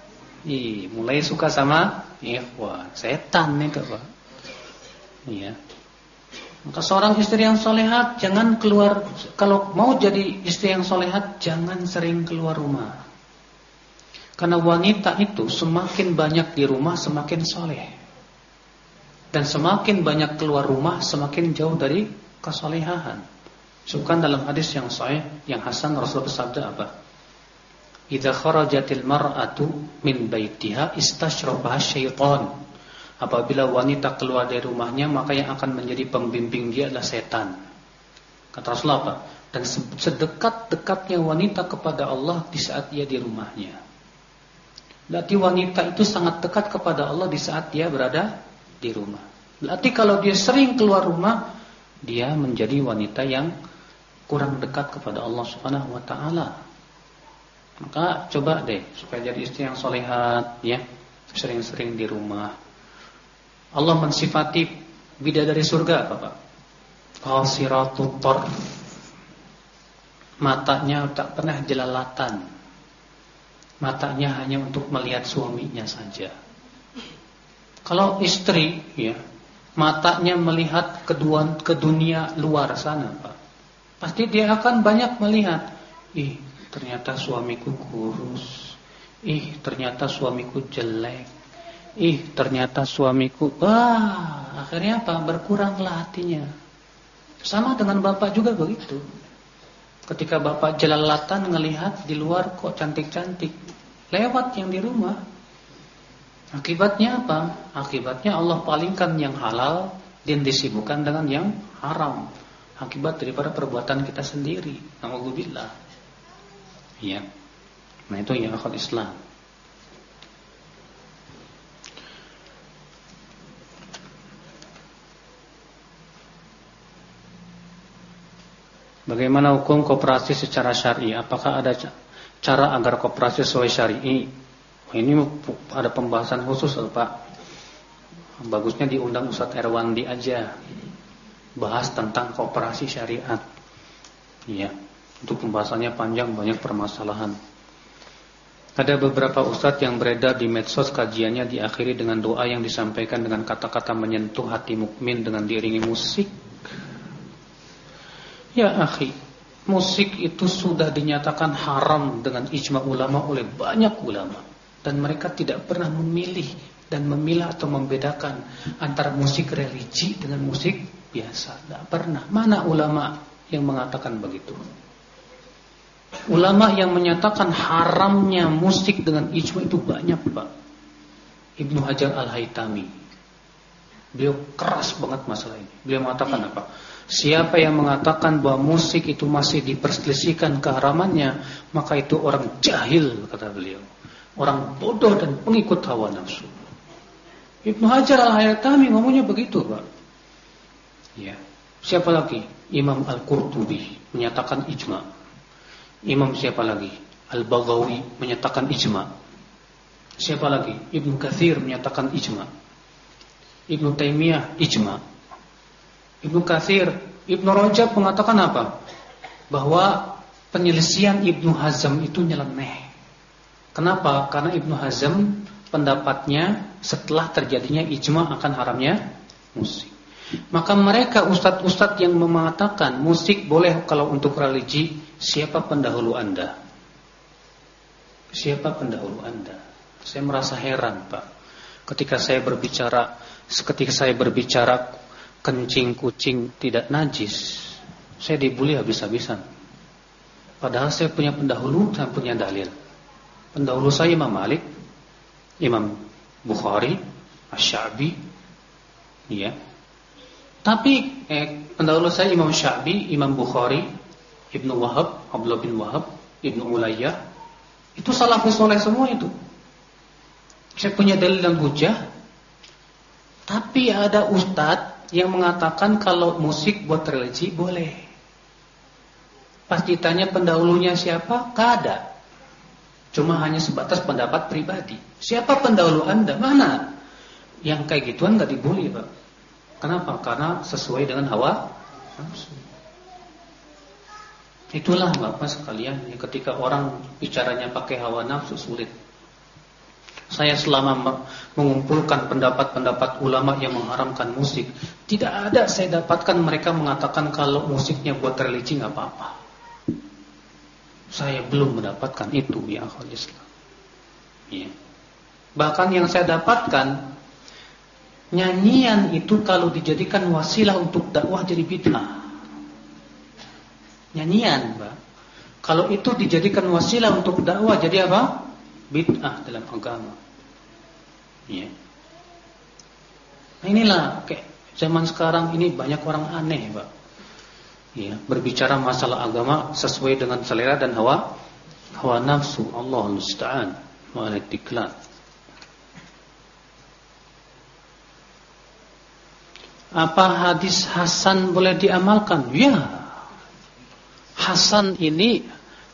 Ih, mulai suka sama ikhwan. Setan nih Pak. Iya. Maka seorang istri yang solehat jangan keluar kalau mau jadi istri yang solehat jangan sering keluar rumah. Karena wanita itu semakin banyak di rumah semakin soleh. Dan semakin banyak keluar rumah semakin jauh dari kesolehan. Sukan dalam hadis yang sahih yang Hasan Rasul bersabda apa? Idza kharajatil mar'atu min baitiha istashrabaha syaitan Apabila wanita keluar dari rumahnya Maka yang akan menjadi pembimbing dia adalah setan. Kata Rasulullah apa? Dan sedekat-dekatnya wanita kepada Allah Di saat dia di rumahnya. Berarti wanita itu sangat dekat kepada Allah Di saat dia berada di rumah. Berarti kalau dia sering keluar rumah Dia menjadi wanita yang Kurang dekat kepada Allah subhanahu wa ta'ala. Maka coba deh Supaya jadi istri yang solehat ya. Sering-sering di rumah Allah mensifati bidadari surga apa Pak? Qasiratut tarf. Matanya tak pernah jelalatan. Matanya hanya untuk melihat suaminya saja. Kalau istri ya, matanya melihat kedua ke dunia luar sana, Pak. Pasti dia akan banyak melihat, ih, ternyata suamiku kurus. Ih, ternyata suamiku jelek Ih ternyata suamiku. Wah akhirnya apa? Berkuranglah hatinya. Sama dengan bapak juga begitu. Ketika bapak jelalatan ngelihat Di luar kok cantik-cantik Lewat yang di rumah. Akibatnya apa? Akibatnya Allah palingkan yang halal Dan disibukkan dengan yang haram. Akibat daripada perbuatan kita sendiri. Alhamdulillah Ya Nah itu yang akal Islam Bagaimana hukum koperasi secara syar'i? Apakah ada cara agar koperasi sesuai syar'i? Ini ada pembahasan khusus Pak. Bagusnya diundang Ustadz Erwandi aja. Bahas tentang koperasi syariat. Iya. Untuk pembahasannya panjang banyak permasalahan. Ada beberapa ustadz yang beredar di medsos kajiannya diakhiri dengan doa yang disampaikan dengan kata-kata menyentuh hati mukmin dengan diiringi musik Ya akhi, musik itu sudah dinyatakan haram dengan ijma ulama oleh banyak ulama dan mereka tidak pernah memilih dan memilah atau membedakan antara musik religi dengan musik biasa. Tidak pernah. Mana ulama yang mengatakan begitu? Ulama yang menyatakan haramnya musik dengan ijma itu banyak, Pak. Ibnu Hajar Al-Haytami. Beliau keras banget masalah ini. Beliau mengatakan apa? Siapa yang mengatakan bahwa musik itu masih diperselisihkan keharamannya, maka itu orang jahil kata beliau. Orang bodoh dan pengikut hawa nafsu. Ibnu Hajar al-Hayatami ngomongnya begitu, Pak. Ya. Siapa lagi? Imam Al-Qurtubi menyatakan ijma. Imam siapa lagi? Al-Baghawi menyatakan ijma. Siapa lagi? Ibnu Katsir menyatakan ijma. Ibnu Taimiyah ijma. Ibnu Katsir, Ibnu Rajab mengatakan apa? Bahwa penyelesaian Ibnu Hazm itu nyeleneh. Kenapa? Karena Ibnu Hazm pendapatnya setelah terjadinya ijma akan haramnya musik. Maka mereka ustadz-ustadz yang mengatakan musik boleh kalau untuk religi, siapa pendahulu Anda? Siapa pendahulu Anda? Saya merasa heran, Pak. Ketika saya berbicara, ketika saya berbicara kencing kucing tidak najis, saya dibully habis-habisan. Padahal saya punya pendahulu, saya punya dalil. Pendahulu saya Imam Malik, Imam Bukhari, Asy-Sya'bi, ya. Tapi eh, pendahulu saya Imam Syafi'i, Imam Bukhari, Ibnu Wahab, Abdullah bin Wahab, Ibnu Ulayyah, itu salafus soleh semua itu. Saya punya dalil dan hujah Tapi ada ustadz yang mengatakan kalau musik buat religi boleh. Pas ditanya pendahulunya siapa, gak ada. Cuma hanya sebatas pendapat pribadi. Siapa pendahulu anda? Mana? Yang kayak gituan gak dibully Pak. Kenapa? Karena sesuai dengan hawa nafsu. Itulah Bapak sekalian, ketika orang bicaranya pakai hawa nafsu sulit. Saya selama mengumpulkan pendapat-pendapat ulama yang mengharamkan musik, tidak ada saya dapatkan mereka mengatakan kalau musiknya buat religi nggak apa-apa. Saya belum mendapatkan itu ya Islam. Ya. Bahkan yang saya dapatkan nyanyian itu kalau dijadikan wasilah untuk dakwah jadi bid'ah. Nyanyian, Mbak. Kalau itu dijadikan wasilah untuk dakwah jadi apa? Bid'ah dalam agama. Ya. Nah inilah kayak zaman sekarang ini banyak orang aneh, Pak. Ya, berbicara masalah agama sesuai dengan selera dan hawa hawa nafsu. Allah musta'an. Wa Apa hadis Hasan boleh diamalkan? Ya. Hasan ini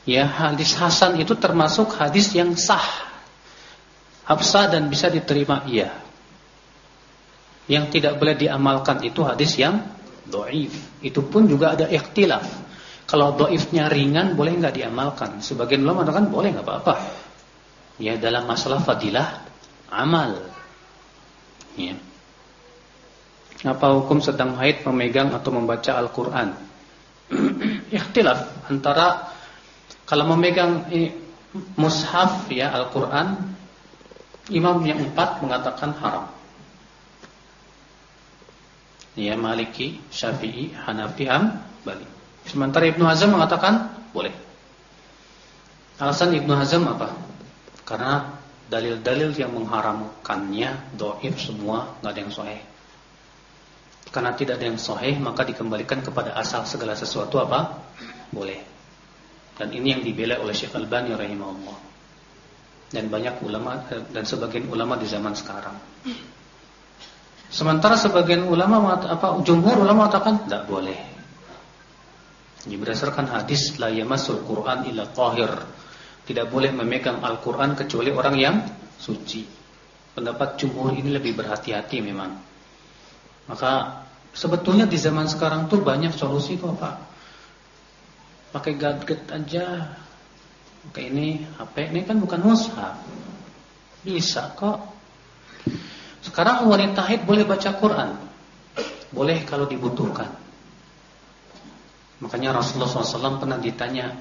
ya hadis Hasan itu termasuk hadis yang sah absah dan bisa diterima iya. Yang tidak boleh diamalkan itu hadis yang doif. Itu pun juga ada ikhtilaf. Kalau doifnya ringan boleh nggak diamalkan? Sebagian ulama mengatakan boleh nggak apa-apa. Ya dalam masalah fadilah amal. Ya. Apa hukum sedang haid memegang atau membaca Al-Quran? Ikhtilaf antara kalau memegang mushaf ya Al-Quran Imam yang empat mengatakan haram. Ya Maliki, Syafi'i, Hanafi, Bali. Sementara Ibnu Hazm mengatakan boleh. Alasan Ibnu Hazm apa? Karena dalil-dalil yang mengharamkannya doif semua, nggak ada yang sahih. Karena tidak ada yang sahih, maka dikembalikan kepada asal segala sesuatu apa? Boleh. Dan ini yang dibela oleh Syekh Al-Bani rahimahullah dan banyak ulama dan sebagian ulama di zaman sekarang. Sementara sebagian ulama apa jumhur ulama mengatakan tidak boleh. Ini berdasarkan hadis la yamasul Quran illa tahir. Tidak boleh memegang Al-Qur'an kecuali orang yang suci. Pendapat jumhur ini lebih berhati-hati memang. Maka sebetulnya di zaman sekarang tuh banyak solusi kok, Pak. Pakai gadget aja Oke ini HP ini kan bukan mushaf. Bisa kok. Sekarang wanita haid boleh baca Quran. Boleh kalau dibutuhkan. Makanya Rasulullah SAW pernah ditanya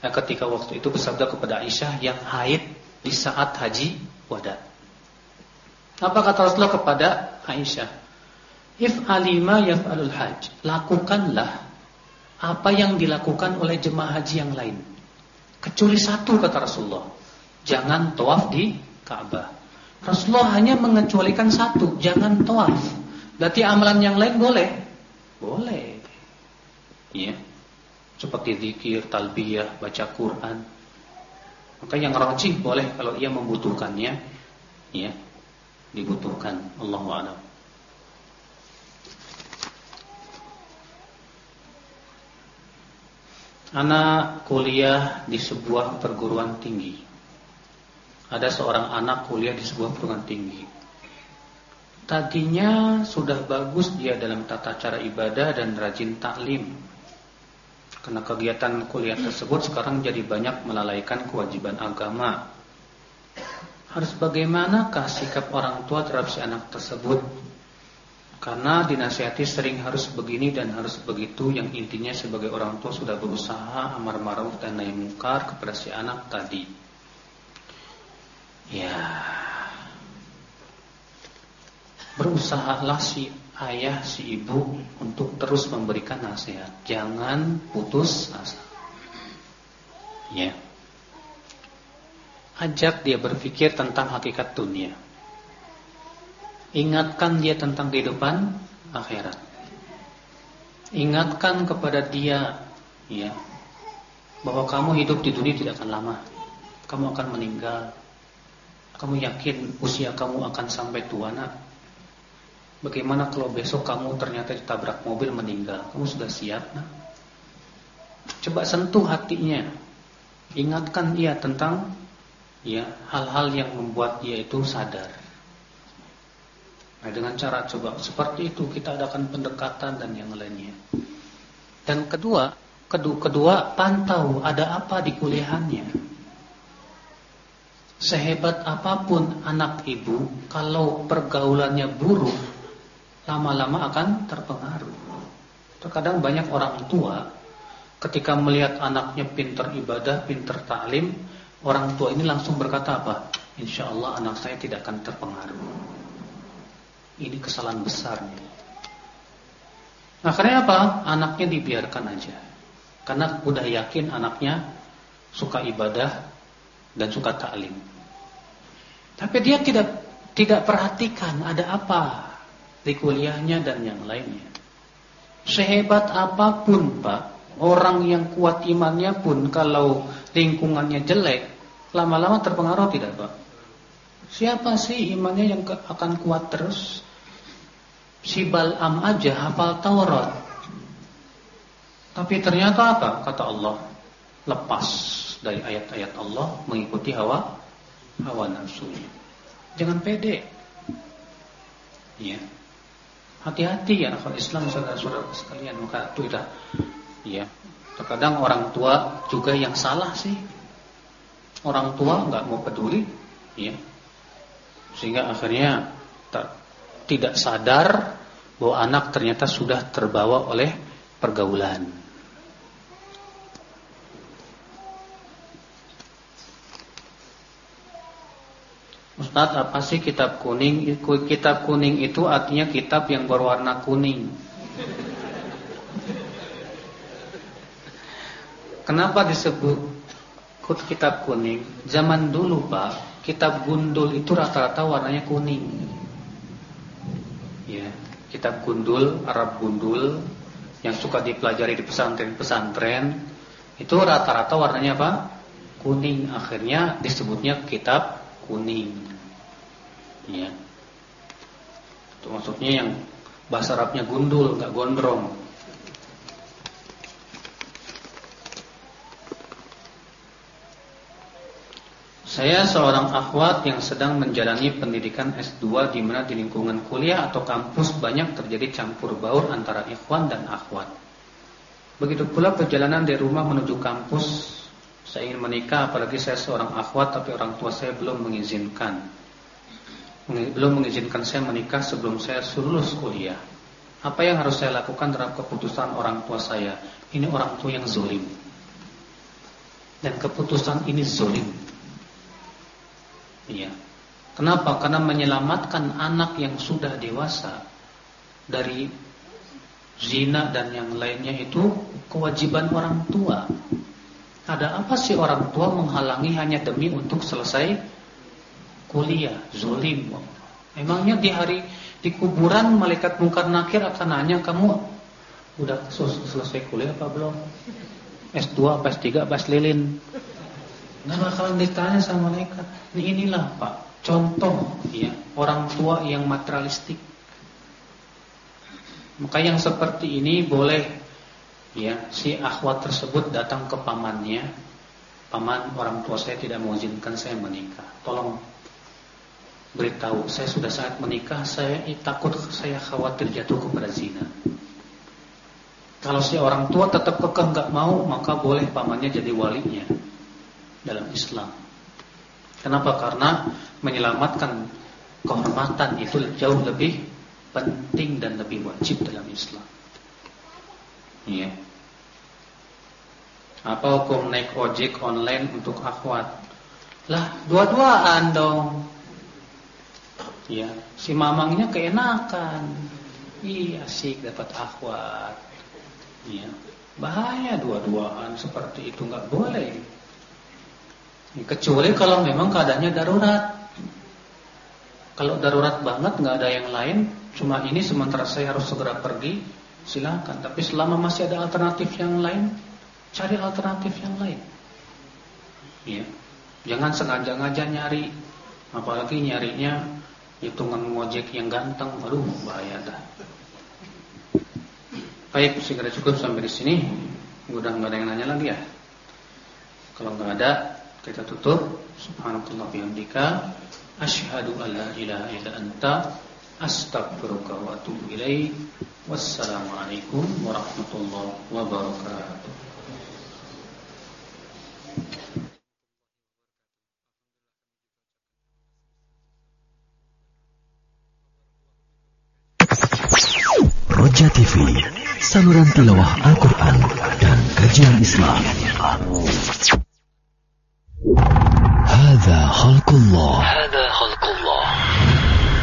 eh, ketika waktu itu bersabda kepada Aisyah yang haid di saat haji wada. Apa kata Rasulullah kepada Aisyah? If alima yaf'alul hajj. Lakukanlah apa yang dilakukan oleh jemaah haji yang lain. Kecuali satu kata Rasulullah. Jangan tawaf di Ka'bah. Rasulullah hanya mengecualikan satu, jangan tawaf. Berarti amalan yang lain boleh? Boleh. Ya. Seperti zikir, talbiyah, baca Quran. Maka yang rajih boleh kalau ia membutuhkannya, ya. Dibutuhkan. Allahu a'lam. Anak kuliah di sebuah perguruan tinggi. Ada seorang anak kuliah di sebuah perguruan tinggi. Tadinya sudah bagus dia dalam tata cara ibadah dan rajin taklim. Karena kegiatan kuliah tersebut sekarang jadi banyak melalaikan kewajiban agama. Harus bagaimanakah sikap orang tua terhadap si anak tersebut? Karena dinasihati sering harus begini dan harus begitu Yang intinya sebagai orang tua sudah berusaha Amar ma'ruf dan nahi mungkar kepada si anak tadi. Ya. Berusahalah si ayah, si ibu Untuk terus memberikan nasihat. Jangan putus asa. Ya. Ajak dia berpikir tentang hakikat dunia Ingatkan dia tentang kehidupan akhirat. Ingatkan kepada dia ya bahwa kamu hidup di dunia tidak akan lama. Kamu akan meninggal. Kamu yakin usia kamu akan sampai tua nak? Bagaimana kalau besok kamu ternyata ditabrak mobil meninggal? Kamu sudah siap? Nah? Coba sentuh hatinya. Ingatkan ia tentang ya hal-hal yang membuat dia itu sadar. Nah, dengan cara coba seperti itu kita adakan pendekatan dan yang lainnya. Dan kedua, kedua, kedua pantau ada apa di kuliahannya. Sehebat apa pun anak ibu, kalau pergaulannya buruk, lama-lama akan terpengaruh. Terkadang banyak orang tua ketika melihat anaknya pintar ibadah, pintar taklim, orang tua ini langsung berkata apa? Insya Allah anak saya tidak akan terpengaruh. Ini kesalahan besarnya. Akhirnya apa? Anaknya dibiarkan aja. Karena udah yakin anaknya suka ibadah, dan suka taklim. Tapi dia tidak tidak perhatikan ada apa di kuliahnya dan yang lainnya. Sehebat apa pun, Pak, orang yang kuat imannya pun kalau lingkungannya jelek, lama-lama terpengaruh tidak, Pak? Siapa sih imannya yang akan kuat terus? Si Bal'am aja hafal Taurat. Tapi ternyata apa? Kata Allah, lepas dari ayat-ayat Allah mengikuti hawa hawa nafsunya. Jangan pede. Ya. Hati-hati ya kalau Islam saudara-saudara sekalian maka itu dah. Ya. Terkadang orang tua juga yang salah sih. Orang tua nggak mau peduli, ya. Sehingga akhirnya tidak sadar bahwa anak ternyata sudah terbawa oleh pergaulan. Ustaz, apa sih kitab kuning? Kitab kuning itu artinya kitab yang berwarna kuning. Kenapa disebut kitab kuning? Zaman dulu, Pak, kitab gundul itu rata-rata warnanya kuning. Ya, kitab gundul, Arab gundul yang suka dipelajari di pesantren-pesantren itu rata-rata warnanya apa? Kuning. Akhirnya disebutnya kitab kuning. Ya. Itu maksudnya yang bahasa Arabnya gundul, enggak gondrong. Saya seorang akhwat yang sedang menjalani pendidikan S2 di mana di lingkungan kuliah atau kampus banyak terjadi campur baur antara ikhwan dan akhwat. Begitu pula perjalanan dari rumah menuju kampus saya ingin menikah apalagi saya seorang akhwat tapi orang tua saya belum mengizinkan. Belum mengizinkan saya menikah sebelum saya lulus kuliah. Apa yang harus saya lakukan terhadap keputusan orang tua saya? Ini orang tua yang zolim. Dan keputusan ini zolim. Iya. Kenapa? Karena menyelamatkan anak yang sudah dewasa dari zina dan yang lainnya itu kewajiban orang tua. Ada apa sih orang tua menghalangi hanya demi untuk selesai kuliah? Zolim. Emangnya di hari di kuburan malaikat mungkar nakir akan nanya kamu udah selesai kuliah apa belum? S2 apa S3 apa S lilin? Nggak bakalan ditanya sama malaikat. Ini inilah Pak, contoh ya orang tua yang materialistik. Maka yang seperti ini boleh ya si akhwat tersebut datang ke pamannya paman orang tua saya tidak mengizinkan saya menikah tolong beritahu saya sudah saat menikah saya takut saya khawatir jatuh kepada zina kalau si orang tua tetap kekeh nggak mau maka boleh pamannya jadi walinya dalam Islam kenapa karena menyelamatkan kehormatan itu jauh lebih penting dan lebih wajib dalam Islam Iya. Apa hukum naik ojek online untuk akhwat? Lah, dua-duaan dong. Ya, si mamangnya keenakan. Iya, asik dapat akhwat. Iya. Bahaya dua-duaan seperti itu nggak boleh. Kecuali kalau memang keadaannya darurat. Kalau darurat banget nggak ada yang lain, cuma ini sementara saya harus segera pergi, silakan. Tapi selama masih ada alternatif yang lain, cari alternatif yang lain. Ya. Jangan sengaja-ngaja nyari, apalagi nyarinya hitungan ngojek yang ganteng, aduh bahaya dah. Baik, segera cukup sampai di sini. Udah nggak ada yang nanya lagi ya? Kalau nggak ada, kita tutup. Subhanallah bihamdika. Asyhadu an la ilaha illa anta astaghfiruka wa atubu ilaik. Wassalamualaikum warahmatullahi wabarakatuh. Roja TV, saluran tilawah Al-Quran dan kajian Islam. هذا خلق الله هذا خلق الله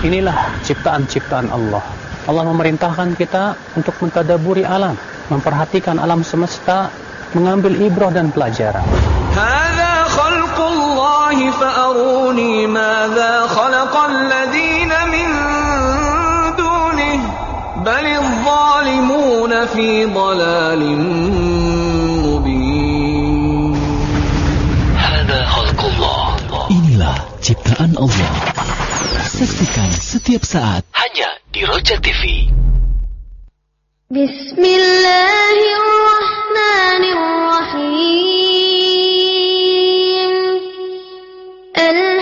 Inilah ciptaan-ciptaan Allah. Allah memerintahkan kita untuk mentadaburi alam, memperhatikan alam semesta, mengambil ibrah dan pelajaran. Hada khalqullah fa'aruni madza khalaqal ladzina min dunih bal adh-dhalimuna fi dhalalin kemuliaan Allah. Saksikan setiap saat hanya di Roja TV. Bismillahirrahmanirrahim.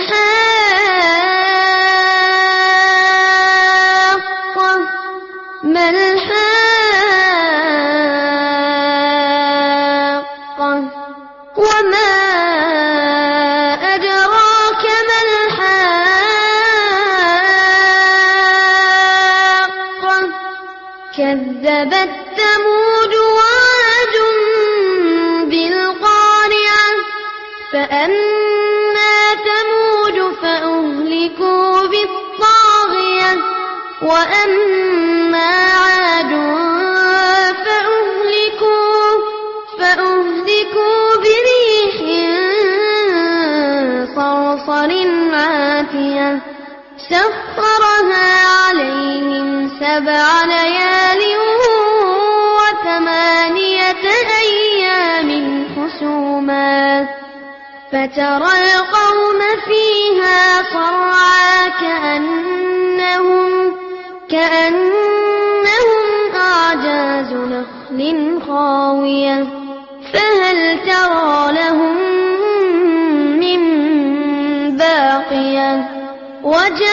سبع ليال وثمانية أيام حسوما فترى القوم فيها صرعى كأنهم كأنهم أعجاز نخل خاوية فهل ترى لهم من باقية وجاء